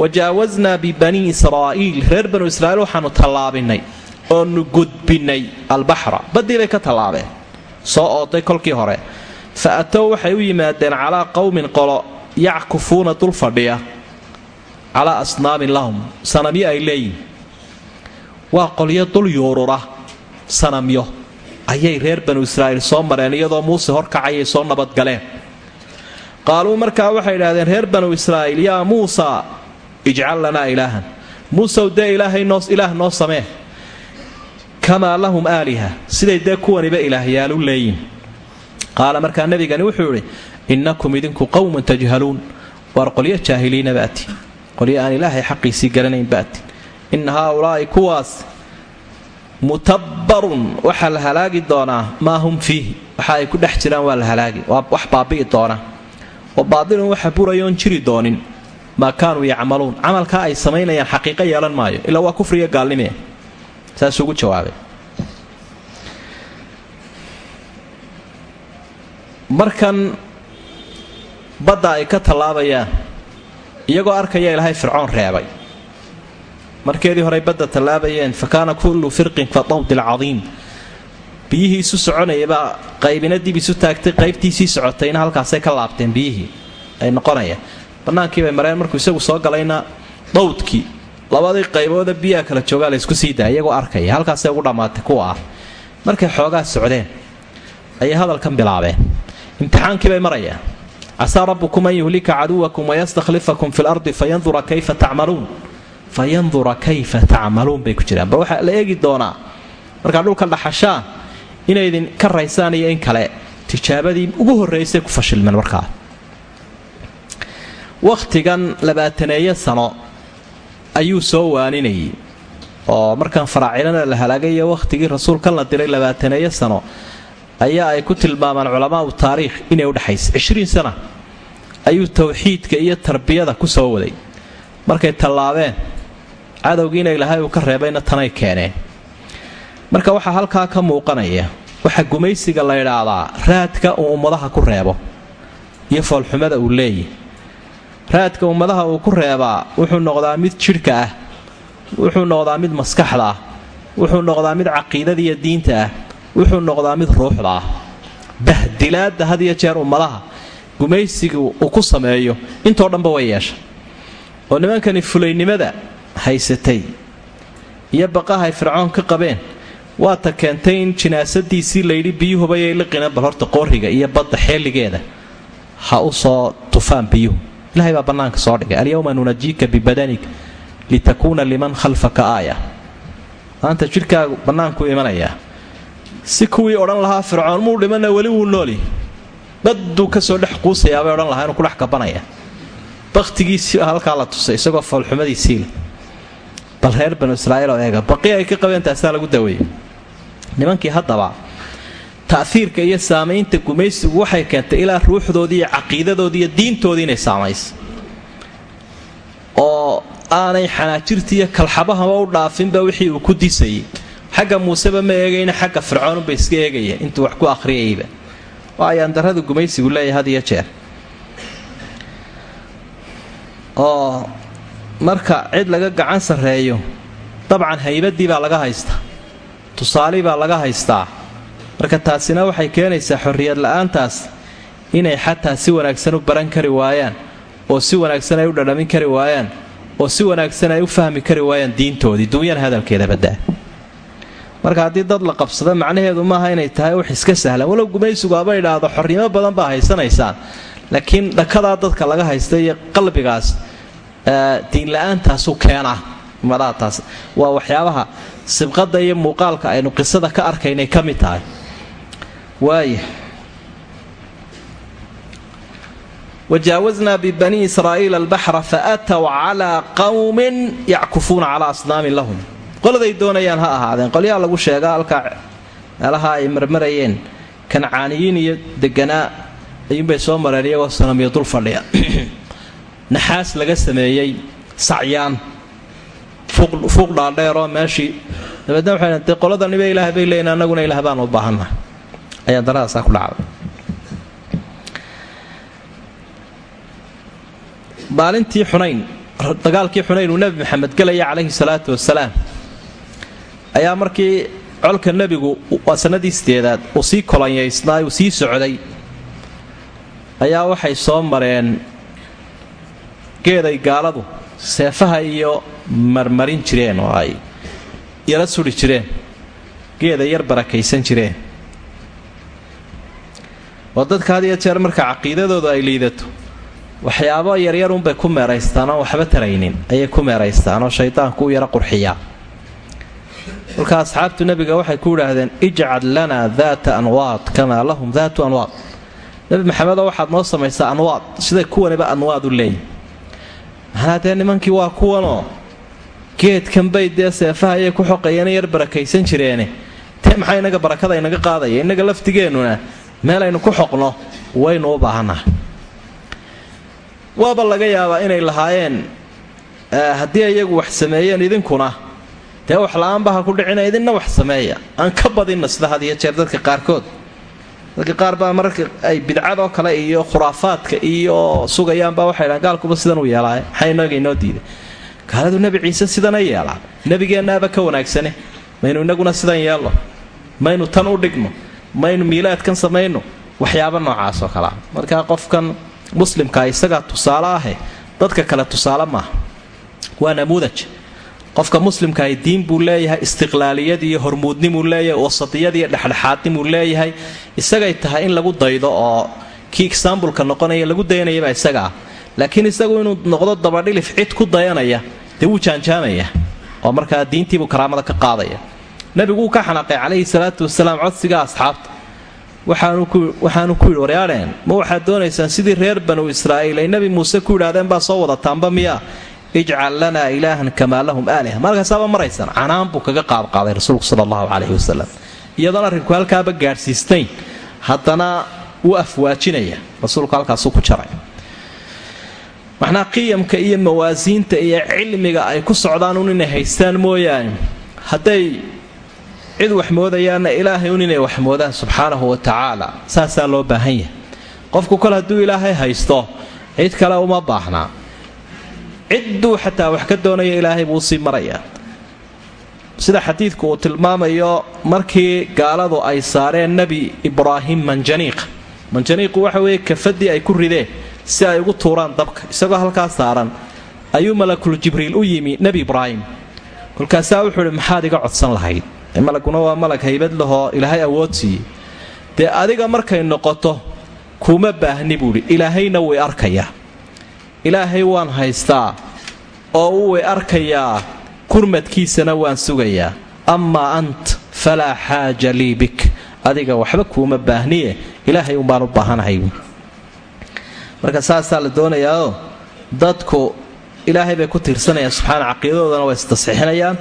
wajaawaznaa bibanii israa'iil reer banu israiil waxaanu tallaabinay oonu gudbinay albaxra. Baddii bay ka tallaabeen soo ooday kolkii hore. Fa atow waxay u yimaadeen calaa qowmin qolo yackufuuna dul fadhiya calaa asnaamin lahum. Sanamyo ay leeyihiin waa qolyo dul yuurura sanamyo. Ayay reer banu israa'iil soo mareen iyadoo muuse horkacayay soo nabadgaleen qaaluu markaa waxay idhahdeen reer banu israa'iil yaa muusa ijcal lanaa ilaahan. Muusew dee ilaah noo samee. Kamaa lahum aaliha siday dee kuwaniba ilaahyaalu leeyihiin qaala markaa nebigani wuxuu idhi innakum idinku qowmun tajhaluun waar qolyo jaahiliina baati qolyo aan ilaahay xaqiisii garanayn baati inna haaulaa'i kuwaas mutabbarun. Waxaa la halaagi doonaa maa hum fiihi. Waxa ay ku dhex jiraan waa la halaagi waa wax baabi'i doona oo baadilun waxa burayoon jiri doonin maa kaanuu yacmaluun. Camalkaa ay samaynayaan xaqiiqo yeelan maayo ilaa waa kufriga saasuu ugu jawaabay. Markan badda ay ka tallaabayaan iyagoo arkaya ilaahay fircoon reebay markeedii horey badda tallaabayeen fa kaana kullu firqin ka dawdi alcadiim biyihii isu soconayaybaa qaybina dib isu taagtay qaybtiisii socotayna halkaasay ka laabteen biyihii ay noqonayaan bannaankii bay mareen markuu isagu soo galayna dawdkii labadii qaybooda biyaha kala joogaa la sii daaya iyagoo arkaya halkaasay ugu dhammaatay kuwa ah. Markay xoogaa socdeen ayay hadalkan bilaabeen. Imtixaankii bay marayaan. Casaa rabbukum an yuhlika caduwakum wayastakhlifakum fi lardi fayandura kayfa tacmaluun fayandura kayfa tacmaluun bay ku jiraan. Bal waxaa la eegi doonaa markaa dhulka dhaxashaan inaydin ka raysaan iyo in kale tijaabadii ugu horraysay ku fashilmeen markaa. Wakhtigan labaataneeyo sano ayuu soo waaninayay. Oo markaan faraacilana la halaagayo wakhtigii rasuulkan la diray labaataneeyo sano ayaa ay ku tilmaamaan culamaau taariikh inay udhexaysa cishriin sana ayuu tawxiidka iyo tarbiyada ku soo waday. Markay tallaabeen cadowgiina ilaahay uu ka reebayna tanay keeneen. Marka waxaa halkaa ka muuqanaya waxa gumaysiga la ydhaahdaa raadka uu ummadaha ku reebo iyo foolxumada uu leeyahy raadka ummadaha uu ku reebaa wuxuu noqdaa mid jidhka ah wuxuu noqdaa mid maskaxda ah wuxuu noqdaa mid caqiidada iyo diinta ah wuxuu noqdaa mid ruuxda ah. Bahdilaadda had iyo jeer ummadaha gumaysiga uu ku sameeyo intoo dhanba way yeesha oo nimankani fulaynimada haysatay. Iyo baqahay fircoon ka qabeen waata keentay in jinaasadiisii layidhi biyuhubayay liqina bal horta qooriga iyo badda xeeligeeda ha u soo tufaan biyuhu. Ilahay baa bannaanka soo dhigay alyowma nunajiika bibadanik litakuuna liman khalfaka aaya. Maanta jidhkaagu bannaanku imanayaa. Si kuwii odhan lahaa fircoon muu dhimana weli wuu nooli. Badduu ka soo dhex quusayaa bay odhan lahaa inuu kudhex kabanaya. Bakhtigiisii halkaa la tusay isagoo foolxumadiisiile bal reer banu israa'iil oo eega. Baqi ay ka qabeen taasaa lagu daweeyey. Nimankii haddaba ta'hiirka iyo saamaynta gumaysigu waxay keentay ilaa ruuxdoodii iyo caqiidadoodii iyo diintoodii inay saamayso oo aanay xanaajirtii iyo kalxabahaba u dhaafinba wixii uu ku disayay xagga muuseba ma eegayna xagga fircoonunba iska eegaya intuu wax ku akhriyayba waa ayaandarrada gumaysigu leeyahay had iyo jeer marka cid laga gacan sarreeyo dabcan haybadii baa laga haystaa tusaalii baa laga haystaa. Marka taasina waxay keenaysaa xorriyad la'aantaas inay xataa si wanaagsan u baran kari waayaan oo si wanaagsan ay u dhadhamin kari waayaan oo si wanaagsan ay u fahmi kari waayaan diintoodii duunyana hadalkeeda badaa marka haddii dad la qabsado macnaheedu maaha inay tahay wax iska sahlan. Walow gumaysigu aba idhaahdo xornimo badan baa haysanaysaan. Laakiin dhakadaa dadka laga haysta iyo qalbigaas diinla-aantaasu keenaa madaataas. Waa waxyaabaha sibqada iyo muuqaalka aynu qisada ka arkaynay ka mid tahay. Waaya wajaawaznaa bibanii israa'iila albaxra faatow calaa qawmin yackufuuna calaa asnaamin lahum. Qoladay doonayaan ha ahaadeen. Qolyaha lagu sheegaa halkaa meelaha ay marmarayeen kancaaniyiin iyo deganaa ayuunbay soo mareen iyagoo sanamiyo dul fadhiya naxaas laga sameeyey sacyaan. Fuuq dhaadheeroo meeshii dabeedna waxay de qoladaniba ilaah bay leeyiin annaguna ilaah baan u baahannaha ayaa daradaasaa ku dhacday. Maalintii xunayn dagaalkii xunayn uu nebi maxamed gelaya calayhi salaatu wasalaam ayaa markii colka nebigu waa sanadii sideedaad uu sii kolanyaysnaa uu sii socday ayaa waxay soo mareen geeday gaaladu seefaha iyo marmarin jireen oo ay yara suri jireen geeday yar barakaysan jireen. Oo dadka had iyo jeer marka caqiidadoodu ay liidato waxyaabo yaryarunbay ku meeraystaan oon waxba taraynin ayay ku meeraystaan oo shaydaanku u yara qurxiyaa. Kolka asxaabtu nebiga waxay ku idhaahdeen ijcal lanaa daata anwaad kamaa lahum daatu anwaad. Nebi maxamedoo waxaad noo samaysaa anwaad siday kuwaniba anwaad u leeyihiin dee nimankii waa kuwanoo geedkanbay dee seefaha ayay ku xoqayeen yar barakaysan jireene. Tee maxaa inaga barakada inaga qaadaya innaga laftigeennuna meel aynu ku xoqno waynu u baahannahay waaba laga yaabaa inay lahaayeen haddii iyagu wax sameeyeen idinkuna dee wax la'aanba ha ku dhicina idinna wax sameeya. Aan ka badinna sida had iyo jeer dadka qaarkood dadka qaar baa mararka ay bidcadoo kale iyo khuraafaadka iyo sugayaanbaa waxay dhahan gaalkuba sidan uu yeelaaye inaga inoo diiday gaaladu nebi ciise sidana yeelaa. Nebigeennaaba ka wanaagsane maynu inaguna sidan yeelno maynu tan u dhigno maynu miilaadkan samayno waxyaaba noocaasoo kalea markaa qofkan muslimkaa isagaa tusaale ahe dadka kale tusaale maaha. Waa namuudaj qofka muslimkaah diin buu leeyahay istiqlaaliyad iyo hormuudnimuu leeyahay wasadiyad iyo dhexdhexaadnimuu leeyahay. Isagay tahay in lagu daydo oo kii exaambulka noqonaya lagu dayanayaba isaga ah. Laakiin isagu inuu noqdo dabadhilif cid ku dayanaya dee wuu jaanjaamaya oo markaa diintiibuu karaamada ka qaadaya. Nebigu wuu ka xanaaqay calayhi salaatu wasalaam codsiga asxaabta. Waxaanu ku yidhi waryaadheen ma waxaad doonaysaan sidii reer banu israa'iil ay nebi muuse ku yidhaahdeen baa soo wadataanba miyaa ijcal lanaa ilaahan kamaa lahum aaliha markaasaaba maraysaan canaan buu kaga qaadqaaday rasuulku sala allahu caleyhi wasalam iyadoon arrinku halkaaba gaadhsiistayn haddana wuu afwaajinaya. Rasuulku halkaasuu ku jaray. Maxnaa qiyamka iyo mawaasiinta iyo cilmiga ay ku socdaan un inay haystaan mooyaane. Hadday cid wax moodayaanna ilaahay un inay wax moodaan subxaanahu wa tacaala. Saasaa loo baahan yahay. Qofku kol hadduu ilaahay haysto cid kale uma baahnaa cidduu xataa wax ka doonaya ilaahay buu sii marayaa. Sida xadiidku uu tilmaamayo markii gaaladu ay saareen nebi ibraahim manjaniiq manjaniiqu waxa weeye kafadii ay ku rideen si ay ugu tuuraan dabka isagoo halkaa saaran ayuu malakul jibriil u yimi nebi ibraahim. Kolkaasaa wuxuu ihi maxaad iga codsan lahayd? Malaguna waa malag haybad lahoo ilaahay awood siiyey. Dee adiga markay noqoto kuma baahni buuhi ilaahayna way arkayaa ilaahay waan haystaa oo u way arkayaa kurmadkiisana waan sugayaa. Amaa ant falaa xaaja lii bik. Adiga waxba kuuma baahniye ilaahay umbaan u baahanahay. Marka saasaa la doonayaao dadku ilaahay bay ku tiirsanayaan subxaana caqiidadoodana way istasxiixinayaan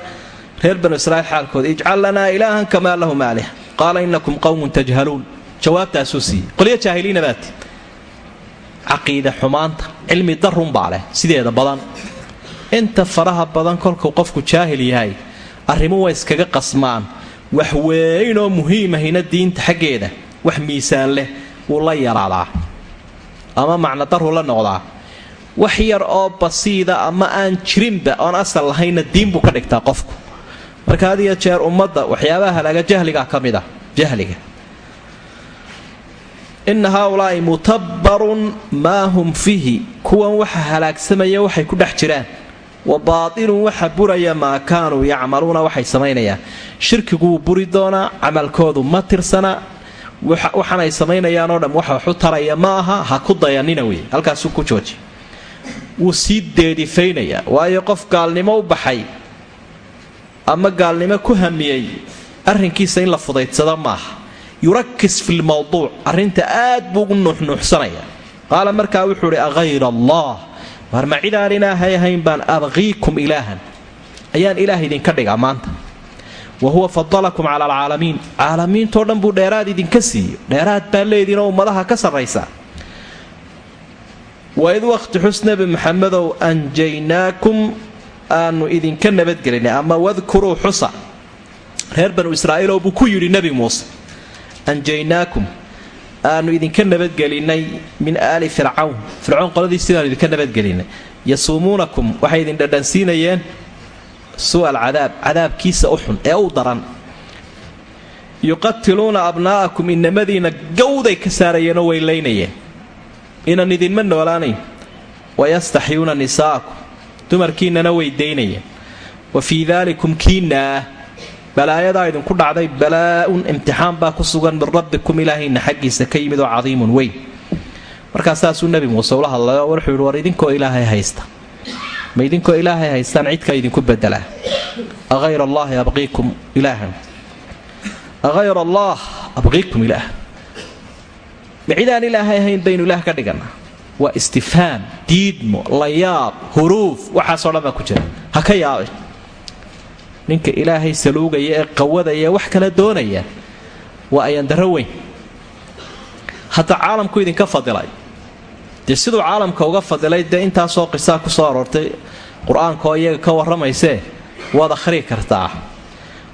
reer banu israiil xaalkooda ijcal lanaa ilaahan kamaa lahum aalih qaala inakum qowmun tajhaluun. Jawaabtaasuu siiyey. Qolyo jaahiliina baati caqiide xumaanta cilmi darunbaa leh sideeda badan. Inta faraha badan kolkuu qofku jaahil yahay arrimu way iskaga qasmaan. Wax weynoo muhiimahina diinta xaggeeda wax miisaan leh wuu la yaraadaa. Ama macno daruu la noqdaa. Wax yar oo basiida ama aan jirinba oon asal lahaynna diin buu ka dhigtaa qofku. Marka had iyo jeer ummadda waxyaabaha halaaga jahligaa ka mid ah jahliga inna haaulaa'i mutabbarun maa hum fiihi kuwan waxa halaagsamaya waxay ku dhex jiraan. Wa baatilun waxa buraya maa kaanuu yacmaluuna waxay samaynayaan. Shirkiguwuu buri doonaa camalkoodu ma tirsana. Waxaanay samaynayaanoo dham wax waxu taraya ma aha ha ku dayanina wey halkaasuu ku jooji. Wuu sii deedifaynayaa waayo qof gaalnimo u baxay ama gaalnimo ku hamiyey arrinkiisa in la fudaydsado maaha yurakis fi lmawduuc arrinta aad buu u nuuxnuuxsanaya. Qaala markaa wuxuu idhi ahayra allah. War ma cidaan ilaahay ahayn baan abqiikum ilaahan. Ayaan ilaah idinka dhigaa maanta. Wa huwa fadalakum cala alcaalamiin. Caalamiintoo dhan buu dheeraad idinka siiyo dheeraad baa leediinoo ummadaha ka sarraysaa. Waid waqti xus nebi maxamedow anjaynaakum aanu idinka nabadgelinay. Ama wadkuruu xusa. Reer banu israa'iiloo buu ku yidhi nebi muuse anjaynaakum aanu idinka nabadgelinay min aali fircawn fircoon qoladii sidaanu idinka nabadgelinay yasuumuunakum waxay idin dhadhansiinayeen su'a alcadaab cadaabkiisa u xun ee u daran yuqatiluuna abnaa'akum inamadiina gawday ka saarayeenoo way laynayeen inan idinma noolaanayn wayastaxyuuna nisaa'akum dumarkiinnana way daynayeen wa fii daalikum kiinnaah balaayadaa idinku dhacday balaa-un imtixaan baa ku sugan min rabbikum ilaahayna xaggiisa ka yimid oo cadiimun weyn. Markaa saasuu nebi muuse ula hadlayo wuxuu yidhi war idinkoo ilaahay haysta. Ma idinkoo ilaahay haystaan cidka idinku bedelaa ahayr allaahi abqiikum ilaahan. Ahayr allaah abqiikum ilaah. Ma cidaan ilaahay ahayn baynu ilaah ka dhigannaa waa istifhaam diidmo layaab huruuf waxaasoo dhan baa ku jira. Ha ka yaabay ninka ilaahay saluugaya ee qawadaya wax kala doonaya waa ayandaro weyn. Hadda caalamku idinka fadilay. Dee siduu caalamka uga fadilay dee intaasoo qisaa ku soo aroortay qur'aanka oo iyaga ka warramaysee waad akhrii kartaa.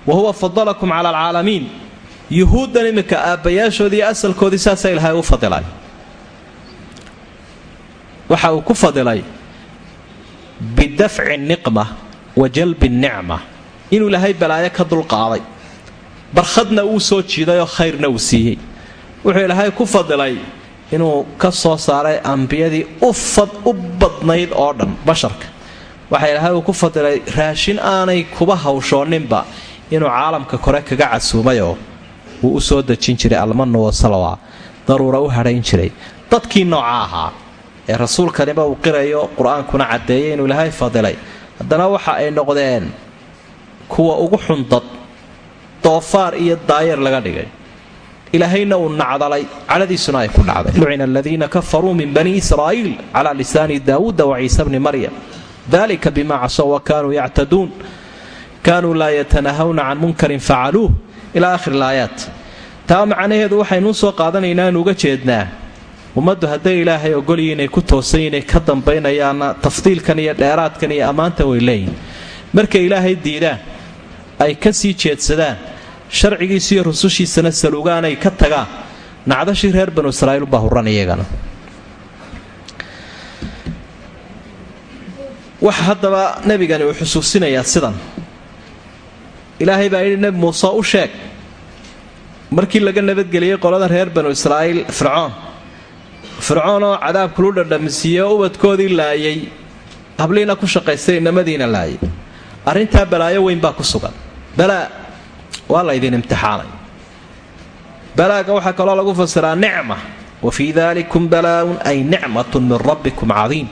Wa huwa fadalakum cala alcaalamiin. Yuhuuddan iminka aabbayaashoodii iyo asalkoodii saasaa ilaahay u fadilay. Waxa uu ku fadilay bidafci niqma wa jalbi nicma inuu ilaahay balaayo ka dulqaaday barkhadna uu soo jiidayoo khayrna uu siiyey. Wuxuu ilaahay ku fadilay inuu ka soo saaray ambiyadii u badnayd oo dhan basharka. Waxa ilaahay uu ku fadilay raashin aanay kuba hawshooninba inuu caalamka kore kaga casuumayoo wuu u soo dejin jiray almanu wasalwa daruura u hadhayn jiray. Dadkii nooca ahaa ee rasuulkaniba uu qirayo qur'aankuna caddeeyay inuu ilaahay fadilay. Haddana waxa ay noqdeen kuwa ugu xundad doofaar iyo daayeer laga dhigay. Ilaahayna uu nacdalay cadhadiisuna ay ku dhacday lucina aladiina kafaruu min bani israa'iil calaa lisaani daawuuda wa ciise bni maryam. Dalika bima casow wa yactaduun. Kaanuu laa yatanahawna can munkarin facaluuh ilaa akhiri laayaat taa macnaheedu waxaynuu soo qaadanaynaa uga jeednaa. Ummaddu hadday ilaahay ogolyiin inay ku toosan inay ka dambaynayaanna tafdiilkan iyo dheeraadkan iyo ammaanta way leeyihiin markay ilaahay diidaan ay ka sii jeedsadaan. Sharcigiisa iyo rusushiisana salugaan ay ka tagaan. Nacdashii reer banu israa'iil ubaa huran iyagana. Waxa haddaba nebigani uu xusuusinayaa sidan. Ilaahay baa yidhi nebi muuse u sheeg. Markii laga nabadgeliyey qolada reer banu israa'iil fircoon. Fircoon oo cadaabkulu dhadhamisiiyey oo ubadkoodii laayay habliina ku shaqaystay inamadiina laayay. Arrintaa balaayo weyn baa ku sugan balaa waa laydin imtixaanay. Balaaga waxaa kaloo lagu fasiraa nicma. Wa dalikum balaaun ay nicmatun min rabbikum cadiim.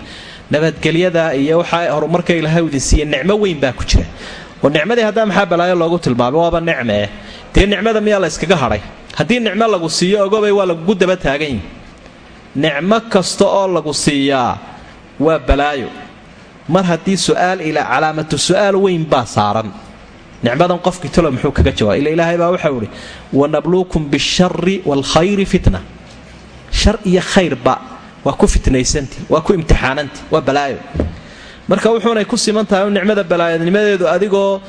Nabadgelyada iyo waxaa horumarka ilaahay idin siiya nicmo weyn baa ku jira. Oo nicmadii haddaa maxaa balaayo loogu tilmaamay? Waaba nicmee dee nicmada miyaa la yskaga haddii nicmo lagu siiyo ogobay waa lagugu daba taaganyihi nicmo kasta oo lagu siiyaa waa balaayo. Mar haddii su'aal ilaa calaamatu su'aal weyn baa saaran nicmadan qofkii talo muxuu kaga jawaaba ila ilaahay baa waxau ihi wanabluukum bishari waalkhayri fitna. Shar iyo khayrba waa ku fitnaysanti waa ku imtixaananti waa balaayo. Marka wuxuunay ku siman tahay nicmada balaayadnimadeedu adigoo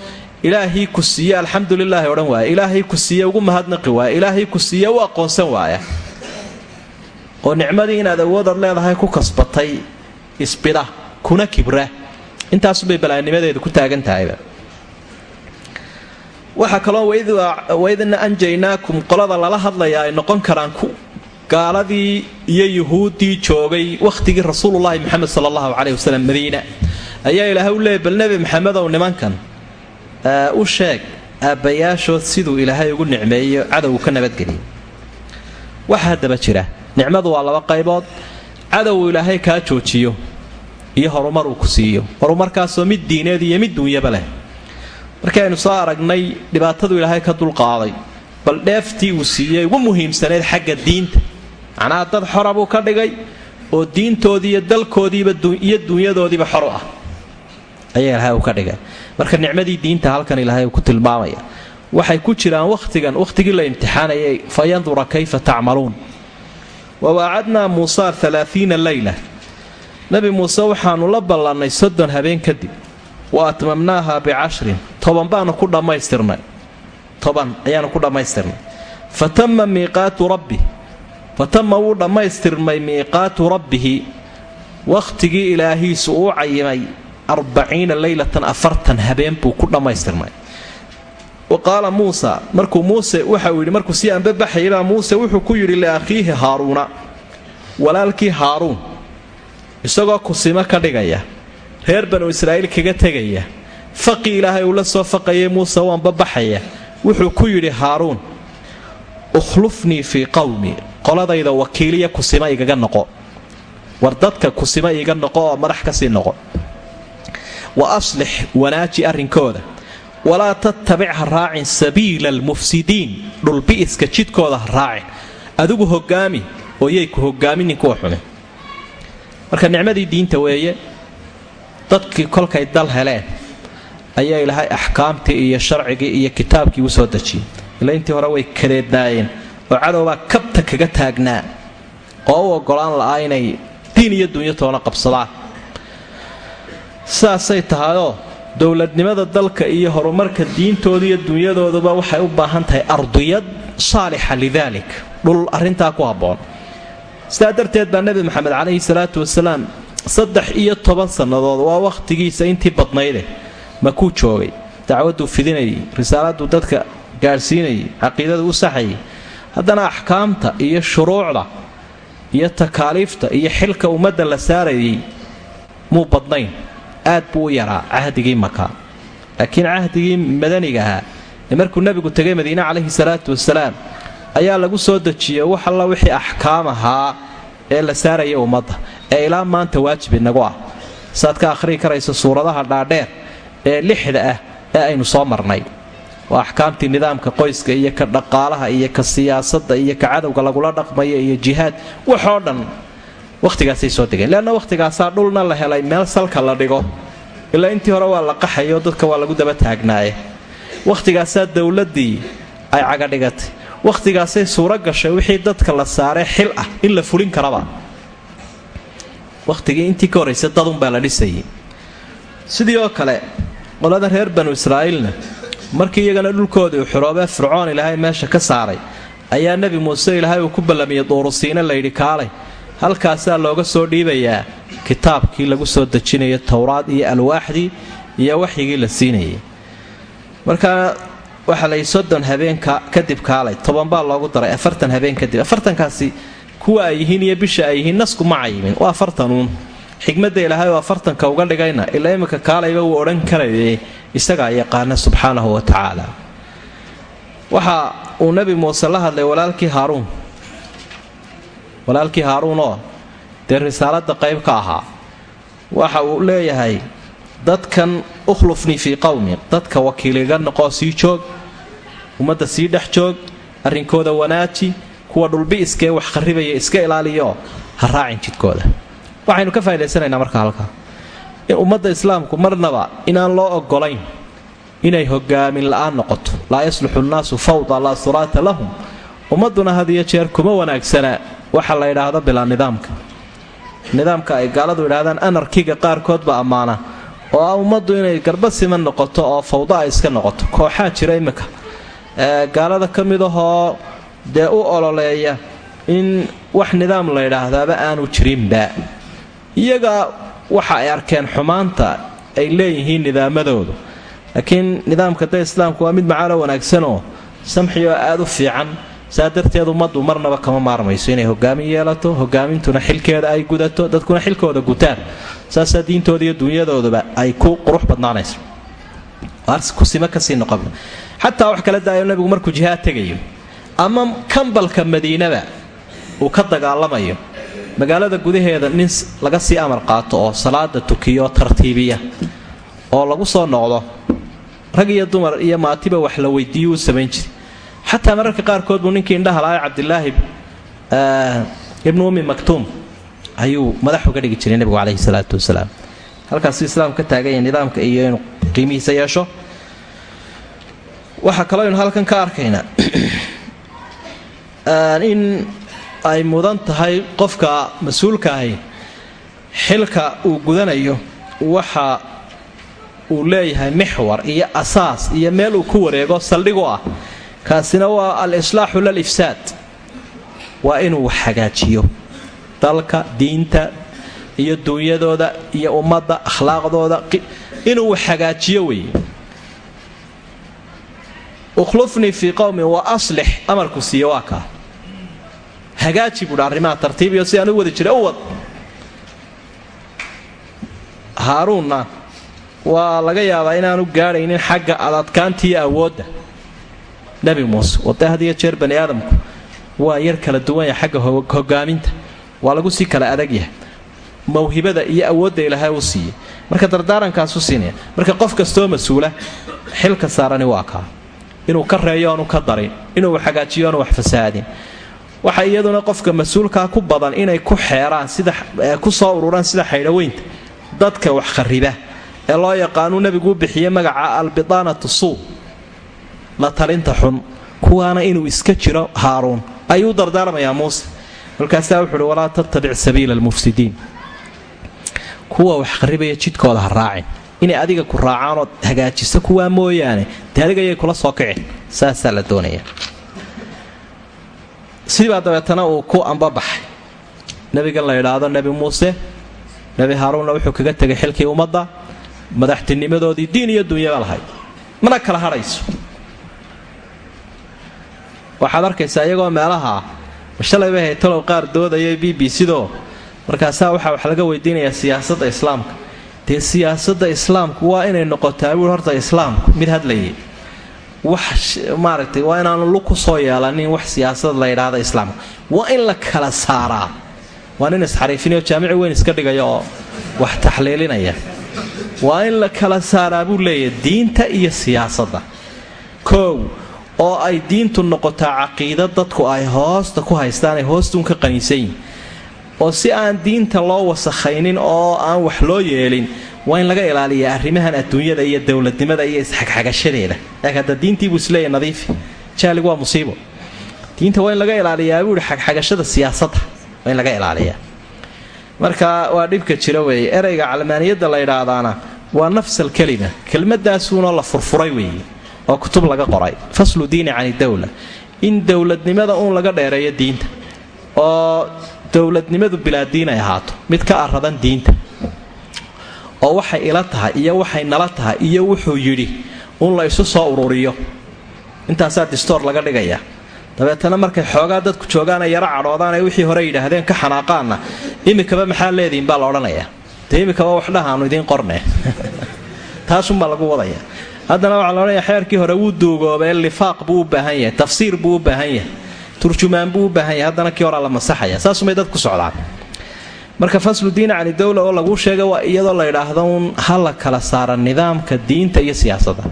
ilaahii ku siiye alxamdulilaahi odhan waaya ilaahay ku siiye ugu mahadnaqi waaya ilaahay ku siiye u aqoonsan waaya oo nicmadii inaad awoodad leedahay ku kasbatay isbida kuna kibra. Intaasubay balaayanimadeedu ku taagan tahayba waxaa kaloo waidna anjaynaakum qolada lala hadlayaa ay noqon karaan gaaladii iyo yuhuuddii joogay wakhtigii rasuululahi moxamed sal allahu caleyh wasalam madiina. Ayaa ilaahay u leeyay bal nebi maxamedow nimankan u sheeg aabbayaashood siduu ilaahay ugu nicmeeyo cadowgu ka nabadgeliyay waxa haddaba jira nicmadu waa laba qaybood cadowuu ilaahay kaa joojiyo iyo horumar uu ku siiyo. Horumarkaasoo mid diineed iyo mid duunyaba leh markii aynu soo aragnay dhibaatadu ilaahay ka dulqaaday bal dheeftii uu siiyey ugu muhiimsaneyd xagga diinta. Macnaha dad xora buu ka dhigay oo diintoodii iyo dalkoodiiba iyo dunyadoodiiba xor ah. Ayaa ilaahay uu ka dhigay. Marka nicmadii diinta halkan ilaahay uu ku tilmaamaya. Waxay ku jiraan wakhtigan wakhtigii la imtixaanayay fa kayfa tacmaluun? Wa muusa alaaiina leyla nebi muuse waxaanu la ballannay soddon habeen kadib wa atmamnaaha bicashrin toban baanu ku dhammaystirnay. Toban ayaanu ku dhammaystirnay. Fa tama rabbi fa tama wuu dhammaystirmay miiqaatu rabbihi. Wakhtigii ilaahiisu uu cayimay arbaciina leylatan afartan habeen buu ku dhammaystirmay. Wa muusa markuu muuse waxauu yidhi markuu sii anbabaxaybaa muuse wuxuu ku yidhi liakhiihi haaruuna walaalkii haaruun isagoo kusimo ka dhigaya reer banu israa'iil kaga tegaya faqi ilaahay uu la soo faqayay muuse waan babaxaya. Wuxuu ku yidhi haaruun ukhlufnii fii qowmi qoladayda wakiiliya kusimo igaga noqo. War dadka kusimo iga noqo oo madax ka sii noqo. Wa aslix wanaaji arrinkooda. Walaa tattabic ha raacin sabiila almufsidiin. Dhulbi'iska jidkooda ha raacin. Adigu hogaami oo yay ku hogaaminin kuwa xume marka nicmadii diinta weeye dadkii kolkay dal heleen ayaa ilaahay axkaamtii iyo sharcigii iyo kitaabkii u soo dejiyey ila intii hore way kadeednaayeen oo cadowbaa kabta kaga taagnaa oo u ogolaan la'aa inay diin iyo dunyo toona qabsadaan. Sidaasay tahayoo dowladnimada dalka iyo horumarka diintooda iyo dunyadooduba waxay u baahan tahay ardiyad saalixa lidaalik dhul arrintaa ku habboon. Sidaa darteed baa nebi maxamed calayhi salaatu wasalaam saddex iyo toban sannadood waa wakhtigiisa intii badnayde makuu joogay dacwaduu fidinayay risaaladuu dadka gaadhsiinayay caqiidadu u saxayay. Haddana axkaamta iyo shuruucda iyo takaaliifta iyo xilka ummadda la saarayay muu badnayn. Aad buu u yaraa cahdigii makaa laakiin cahdigii madaniga ahaa ee markuu nebigu tegay madiine calayhi salaatu wasalaam ayaa lagu soo dejiyey wax alla wixii axkaam ahaa ee la saaraya ummadda ee ilaa maanta waajib inagu ah. Saaad ka akhriyi karaysa suuradaha dhaadheer ee lixda ah ee aynu soo marnay. Waa axkaamtii nidaamka qoyska iyo ka dhaqaalaha iyo ka siyaasadda iyo ka cadowga lagula dhaqmaya iyo jihaad waxoo dhan wakhtigaasay soo degeen. Leanna wakhtigaasaa dhulna la helay meel salka la dhigo. Ilaa intii hore waa la qaxayo dadka waa lagu daba taagnaaye. Wakhtigaasaa dowladdii ay cagadhigatay wakhtigaasay suuro gashay wixii dadka la saaree xil ah in la fulin karaba. Wakhtigii intii ka horraysay dadunbaa la dhisayay sidii oo kale qolada reer banu israa'iilna markii iyagana dhulkoodii xuroobee fircoon ilaahay meesha ka saaray ayaa nebi muuse ilaahay uu ku ballamiyey duurusiina layidhi kaalay halkaasaa looga soo dhiibayaa kitaabkii lagu soo dejinaya towraad iyo alwaaxdii iyo waxyigii la siinayay. Markaa waxaa layi soddon habeenka kadib kaalay tobanbaa loogu daray afartan habeen kadib afartankaasi kuwa ay yihiin iyo bisha ay yihiin nasku ma cayimin waa afartanuun xikmadda ilaahay oo afartanka uga dhigayna ilaa iminka kaalayba wuu odhan karayay isagaa yaqaana subxaanahu wa tacaala. Waxa uu nebi muuse la hadlay walaalkii haaruun. Walaalkii haaruun oo dee risaaladda qayb ka ahaa. Waxa uu leeyahay dadkan ukhlufnii fii qowmi dadka wakiiliga noqoo sii joog ummadda sii dhex joog arrinkooda wanaaji kuwa dhulbi'iskee wax qarribaya iska ilaaliyo ha raacin jidkooda waxaynu ka faa'idaysanaynaa marka halkaa ummadda islaamku marnaba inaan loo oggolayn inay hogaamin la'aan noqoto. Laa yasluxu nnaasu fawda laa suraata lahum. Ummadduna had jeer kuma wanaagsana waxa la yidhaahdo bilaa nidaamka. Nidaamka ay gaaladu yidhahdaan anarkiga qaarkoodba ammaana. Oo ah ummaddu inay garba siman noqoto oo fawda ay iska noqoto. Kooxaa jira iminka gaalada ka mid ahoo dee u ololeeya in wax nidaam la yidhaahdaaba aanu jirinba iyaga waxa ay arkeen xumaanta ay leeyihiin nidaamadoodu. Laakiin nidaamka da islaamku waa mid macaalo wanaagsanoo samxi oo aada u fiican saa darteed ummaddu marnaba kama maarmayso inay hogaamin yeelato hogaamintuna xilkeeda ay gudato dadkuna xilkooda gutaan. Saasaa diintooda iyo dunyadooduba ay ku qurux badnaanayso. Kusima ka sii noqon. Xataa wax kala daayo nabigu markuu jihaad tegayo ama kambalka madiinaba uu ka dagaalamayo magaalada gudaheeda nin laga sii amar qaato oo salaada tukiyo tartiibiya oo lagu soo noqdo rag iyo dumar iyo maatiba wax la weydiiyo uu samayn jiray. Xataa mararka qaarkood buu ninkii indhaha lahaa cabdilaahi ibnu ummi maktuum ayuu madax uga dhigi jiray nebigu caleyhi salaatu wasalaam. Halkaasuu islaam ka taaganya nidaamka iyo inuu qiimihiisa yeesho. Waxaa kaloo aynu halkan ka arkaynaa in ay mudan tahay qofka mas'uulka xilka uu gudanayo waxa uu leeyahay mixwar iyo asaas iyo meel uu ku wareego saldhigu ah. Kaasina waa al-islaaxu lal waa inuu hagaajiyo dalka diinta iyo duunyadooda iyo ummadda akhlaaqdooda inuu hagaajiyo weeye. Ukhlufnii fii qowmin wa aslix amarku siiye waa kaa hagaaji buuhi arrimaha tartiibiyo si aan u wadi jiray. U wad haaruunna waa laga yaabaa inaanu gaadhaynin xagga adadkaantiiyo awoodda nebi muuse wadee had jeer bani aadamku waa yar kala duwanya xagga hogaaminta. Waa lagu sii kala adag yahay. Mawhibada iyo awoodda ilaahay u siiyey. Marka dardaarankaasuu siinaya marka qof kastoo mas'uula xilka saarani waa kaa. Inuu ka reeyo oonu ka darin. Inuu hagaajiyo oonu wax fasaadin waxa iyaduna qofka mas'uulkaa ku badan inay ku xeeraan ku soo ururaan sida xaydhaweynta dadka wax khariba ee loo yaqaanuu nebigu u bixiyey magaca albitaanatu suu la talinta xun kuwaana inuu iska jiro haaruun. Ayuu dardaarmayaa muuse. Markaasaa wuxuuhi walaa tattabic sabiila almufsidiin. Kuwa wax qaribaya jidkooda ha raacin. Inay adiga ku raacaan ood hagaajisa kuwaa mooyaane dee adigayay kula soo kicin. Saasaa la doonaya sidiibaa dabeetana uu ku ambabaxay. Nebigan la yidhaahdo nebi muuse nebi haaruunna wuxuu kaga tegay xilkii ummadda madaxtinimadoodii diin iyo dunyaba lahayd. Mana kala hadhayso. Waxaad arkaysaa iyagoo meelaha mashalay bay haytalow qaar doodaya b b sidoo markaasaa waxaa wax laga weydiinayaa siyaasadda islaamka. Dee siyaasadda islaamku waa inay noqotaa buui horta islaamku mid hadlayay wax maaragtay waa inaanu lug ku soo yeelanin wax siyaasad la yidhaahda islaamka. Waa in la kala saaraa. Waa nin isxariifinayo jaamici weyn iska dhigaya oo wax taxliilinaya. Waa in la kala saaraa buu leeyahay diinta iyo siyaasadda. Koow oo ay diintu noqotaa caqiida dadku ay hoosta ku haystaan ay hoostuun ka qaniisan yihiin oo si aan diinta loo wasakhaynin oo aan wax loo yeelin waa in laga ilaaliyaa arrimahan adduunyada iyo dowladnimada iyo isxagxagashadeeda. Hadda diintiibuu isleeyahy nadiifi jaaligu waa musiibo. Diinta waa in laga ilaaliyaa buu ihi xagxagashada siyaasadda. Waa in laga ilaaliyaa marka waa dhibka jira weeye. Erayga calmaaniyadda la yidhaahdaana waa nafsal kelima. Kelmadaasuunoo la furfuray weeye oo kutub laga qoray. Faslu diini cani dowla in dowladnimada uun laga dheereeyo diinta oo dowladnimadu bilaa ay ahaato mid ka aradan diinta oo waxay ila tahay iyo waxay nala tahay iyo wuxuu yidhi uun la soo ururiyo. Intaasaa distoor laga dhigaya. Dabeetana markay xoogaa dadku joogaan ay yaro cadhoodaan ee wixii hore yidhaahdeen ka xanaaqaanna. Imikaba maxaa leedihin baa la odhanayaa dee imikaba waxdhaha aanu idiin qorne. Taasunbaa lagu wadaya. Haddana waxaa la odhanaya xeerkii hore wuu duugoobee lifaaq buu u baahan yahay tafsiir buu u baahan yahay turjumaan buu u baahan yahay haddana kii horaa la masaxaya. Saasumay dad ku socdaan marka faslu diin cani dowla oo laguu sheega waa iyadoo la yidhaahdo uun ha la kala saara nidaamka diinta iyo siyaasadda.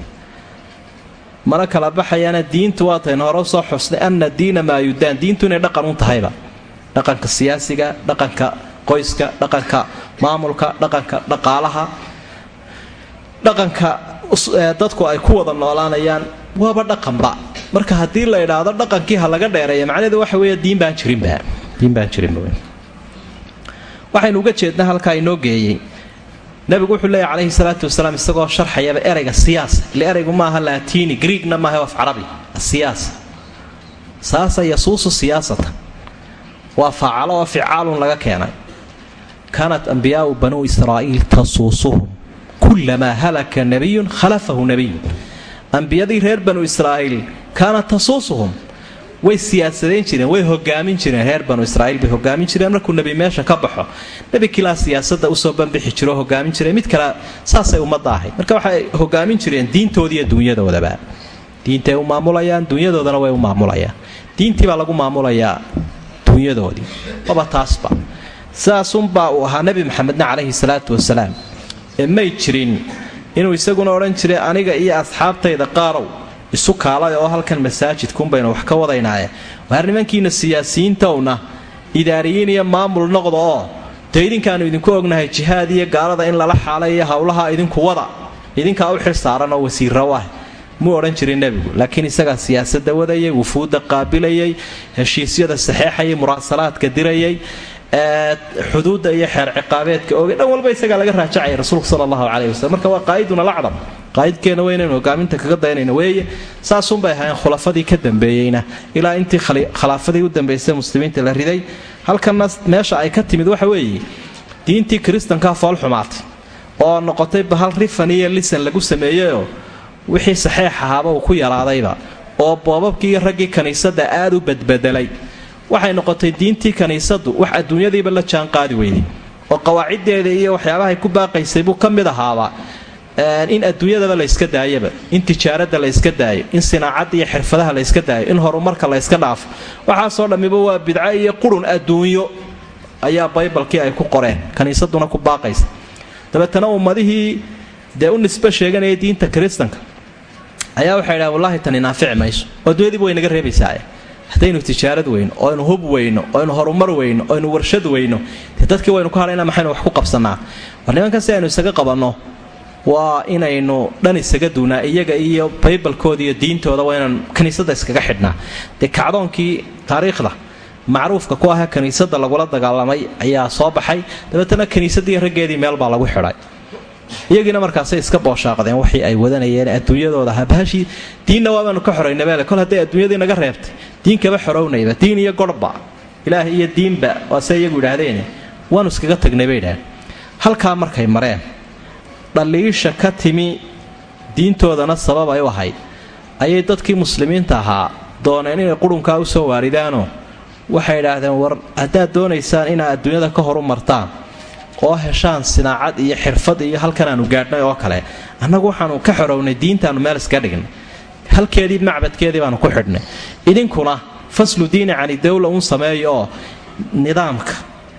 Mana kala baxayana diintu waataynu hore u soo xusnay ana diina maa yudaan. Diintu inay dhaqan un tahayba. Dhaqanka siyaasiga dhaqanka qoyska dhaqanka maamulka dhaqanka dhaqaalaha dhaqanka dadku ay ku wada noolaanayaan waaba dhaqanba. Marka haddii la idhaahdo dhaqankii ha laga dheereeya macnaheedu waxa weeye diin baan jirinba diin baan jirinba waxaynu uga jeednaa halkaa inoo geeyey. Nabigu wuxuu leeyahy calayhi salaatu wasalaam isagoo sharxayaba erayga siyaasa. Ile eraygu maaha laatiini griigna maaha af carabi. Asiyaasa saasa yasuusu siyaasatan waa faacalo oo ficaalun laga keenay. Kaanat ambiyaau banuu israa'iil tasuusuhum. Kulamaa halaka nabiyun khalafahu nabiyun. Ambiyadii reer banu israa'iil kaanat tasuusuhum way siyaasadayn jireen way hogaamin jireen reer banu israiil bay hogaamin jireen markuu nebi meesha ka baxo nebi kilaa siyaasada u soo banbixi jiro hogaamin jire mid kale saasay ummadda ahayd. Marka waxay hogaamin jireen diintoodiiyo dunyadoodaba diintay u maamulayaan dunyadoodana way u maamulayaan. Diintii baa lagu maamulayaa dunyadoodii waba taasba. Sidaasunbaa uu ahaa nebi maxamedna calayhi salaatu wasalaam. Ee may jirin inuu isaguna odhan jiray aniga iyo asxaabtayda qaarow isu kaalay oo halkan masaajidkuunbaynu wax ka wadaynaaye. Waar nimankiina siyaasiyiintowna idaariyiin iyo maamul noqda oo dee idinkaanu idinku ognahay jihaad iyo gaalada in lala xaalay iyo howlaha idinku wada. Idinkaa u xil saaran oo wasiirra ah muu odhan jirin nebigu laakiin isagaa siyaasadda wadayay wufuudda qaabilayay heshiisyada saxeexayay muraasalaadka dirayay xuduudda iyo xeer ciqaabeedka oogay. Dhan walba isagaa laga raajacaya rasuulku sala allahu caleyhi wasalem marka waa qaa'iduna lacdam qaa'idkeena weynaynu hogaaminta kaga dayanayna weeye. Saasunbay ahaayeen khulafadii ka dambeeyeyna. Ilaa intii khilaafadii u dambaysay muslimiinta la riday. Halkanna meesha ay ka timid waxa weeye diintii kiristankaa fool xumaatay oo noqotay bahal rifan iyo lisan lagu sameeyeyoo wixii saxeex ahaaba uu ku yaraadayba. Oo boobabkii iyo raggii kiniisadda aad u badbedelay waxay noqotay diintii kiniisadu wax adduunyadiiba la jaan weyday oo qawaaciddeeda iyo waxyaabahay ku baaqaysay buu ka mid ahaaba in adduunyadaba layska daayaba in tijaaradda layska daayo in sinaacadda iyo xirfadaha layska daayo in horumarka layska dhaafo. Waxaasoo dhammiba waa bidco iyo qurun adduunyo ayaa baybalkii ay ku qoreen kiniisaduna ku baaqaysa dabeetana ummadihii dee u nisbe sheeganaya diinta kiristanka. Ayaa waxay dhahan wallaahi tani naafici mayso. Adduunyadiiba way naga reebaysaa haddaynu tijaarad weyno oynu hub weyno oynu horumar weyno oynu warshad weyno dadkii waynu ku hadhayna maxaynu wax ku qabsannaa war nimankan si aynu isaga qabanno waa inaynu dhan isaga duunaa iyaga iyo baybalkooda iyo diintooda waa inaan iskaga xidhnaa. Dee kacdoonkii taariikhda macruufka ku aha kiniisadda lagula dagaalamay ayaa soo baxay. Dabeetana kiniisaddii raggeedii meel baa lagu xidhay iyagiina markaasay iska booshaaqdeen waxii ay wadanayeen adduunyadooda. Habahashii diinna waabaanu ka xorayna beele kol hadday adduunyadii naga reebtay diin kaba xorownayba diin iyo gorhba ilaah iyo diinba waase iyagu idhaahdeen waanu iskaga tagnay bay idhaaheen halkaa markay mareen dhaliisha ka timi diintoodana sabab ay u ahayd. Ayay dadkii muslimiinta ahaa dooneen inay qurunkaa u soo waaridaanoo? Waxay idhaahdeen war haddaad doonaysaan inaad adduunyada ka horu martaan oo heshaan sinaacad iyo xirfad iyo halkan aanu gaadhnay oo kale annagu waxaanu ka xorownay diintaanu meel iska dhignay. Halkeedii macbadkeedii baanu ku xidhnay. Idinkuna faslu diini cani dawla uun sameeya oo nidaamka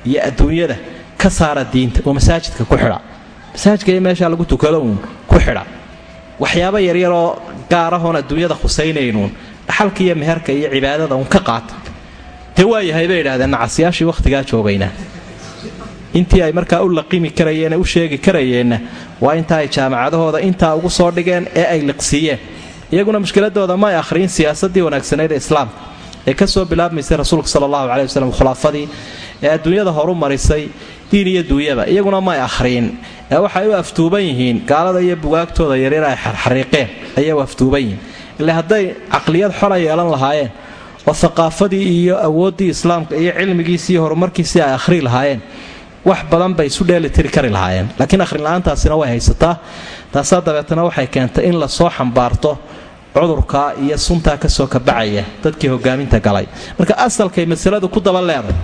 iyo adduunyada ka saara diinta oo masaajidka ku xidha. Masaajidka iyo meeshaa lagu tukado uun ku xidha. Waxyaabo yaryaroo gaarahoon adduunyada khusaynaynuun dhaxalka iyo meherka iyo cibaadada uun ka qaata. Dee waayahay bay idhahdeen nacasyaashii wakhtigaa joogaynaa intii ay markaa u laqimi karayeen u sheegi karayeenna waa inta ay jaamacadahooda intaa ugu soo dhigeen ee ay liqsiiyeen. Iyaguna mushkiladooda ma ay akhriyin siyaasadii wanaagsaneyd ee islaamka ee ka soo bilaabmaysay rasuulka sala allahu calei waslem khulaafadii ee adduunyada horu marisay diin iyo duunyaba iyaguna ma ay akhriyin ee waxay u aftuuban yihiin gaalada iyo bugaagtooda yaryar ay xarxariiqeen ayay u aftuuban yihiin. Ile hadday caqliyad xola yeelan lahaayeen oo haqaafadii iyo awooddii islaamka iyo cilmigiisi iyo horumarkiisii ay akhrii lahaayeen wax badan bay isu dheeli tiri kari lahaayeen. Laakiin akhrinla-aantaasina way haysataa. Taasaa dabeetana waxay keentay in la soo xambaarto cudurkaa iyo suntaa ka soo kabacaya dadkii hogaaminta galay. Marka asalkay masaladu ku daba leeday.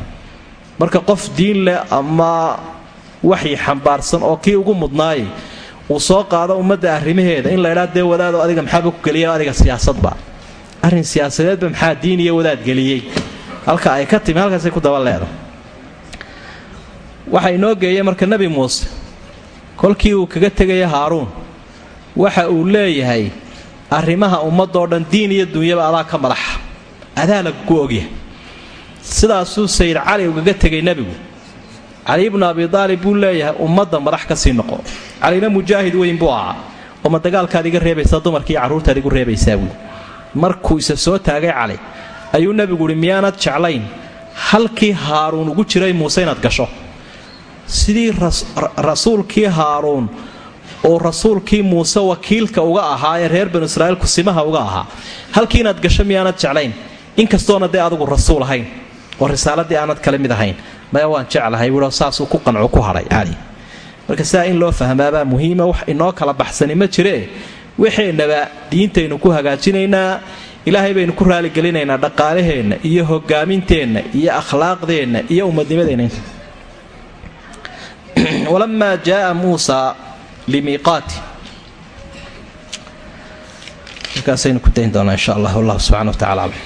Marka qof diin leh ama waxyi xambaarsan oo kii ugu mudnaayay uu soo qaado ummadda arrimaheeda in laydhaa dee wadaado adiga maxaaba ku geliya adiga siyaasadba arrin siyaasadeedba maxaa diin iyo wadaad geliyey? Halka ay ka timi halkaasay ku daba leeda waxa inoo geeyay marka nebi muuse. Kolkii uu kaga tegaya haaruun. Waxa uu leeyahay arrimaha ummadoo dhan diin iyo dunyaba adaa ka madaxa. Adaa lagugu ogyahay sidaasuu sayid cali ugaga tegay nebigu cali ibnu abi aalib buu leeyahay ummadda madax ka sii noqo. Calina mujaahid weyn buu ahaa. Oma dagaalkaad iga reebaysaa dumarkii carruurtaad igu reebaysaa buui markuu isa soo taagay cali ayuu nebigu uhi miyaanad jeclayn? Halkii haaruun ugu jiray muuse inaad gasho sidii rasuulkii haaruun oo rasuulkii muuse wakiilka uga ahaa ee reer banu israa'iil kusimaha uga ahaa. Halkii inaad gasho miyaanad jeclayn? Inkastoona dee adigu rasuul ahayn oo risaaladii aanad kala mid ahayn. Maya waan jeclahay wuo saasuu ku qanco ku hadhay cali marka sidaa in loo fahmaabaa muhiima wax inoo kala baxsani ma jiree waxeenaba diintaynu ku hagaajinaynaa ilaahay baynu ku raaligelinaynaa dhaqaalaheenna iyo hogaaminteenna iyo akhlaaqdeenna iyo ummadnimadeenna walamaa jaaa muusa limiiqaati markaasaynu ku dayn doonaa insha allah wallahu subxana wa tacala aclam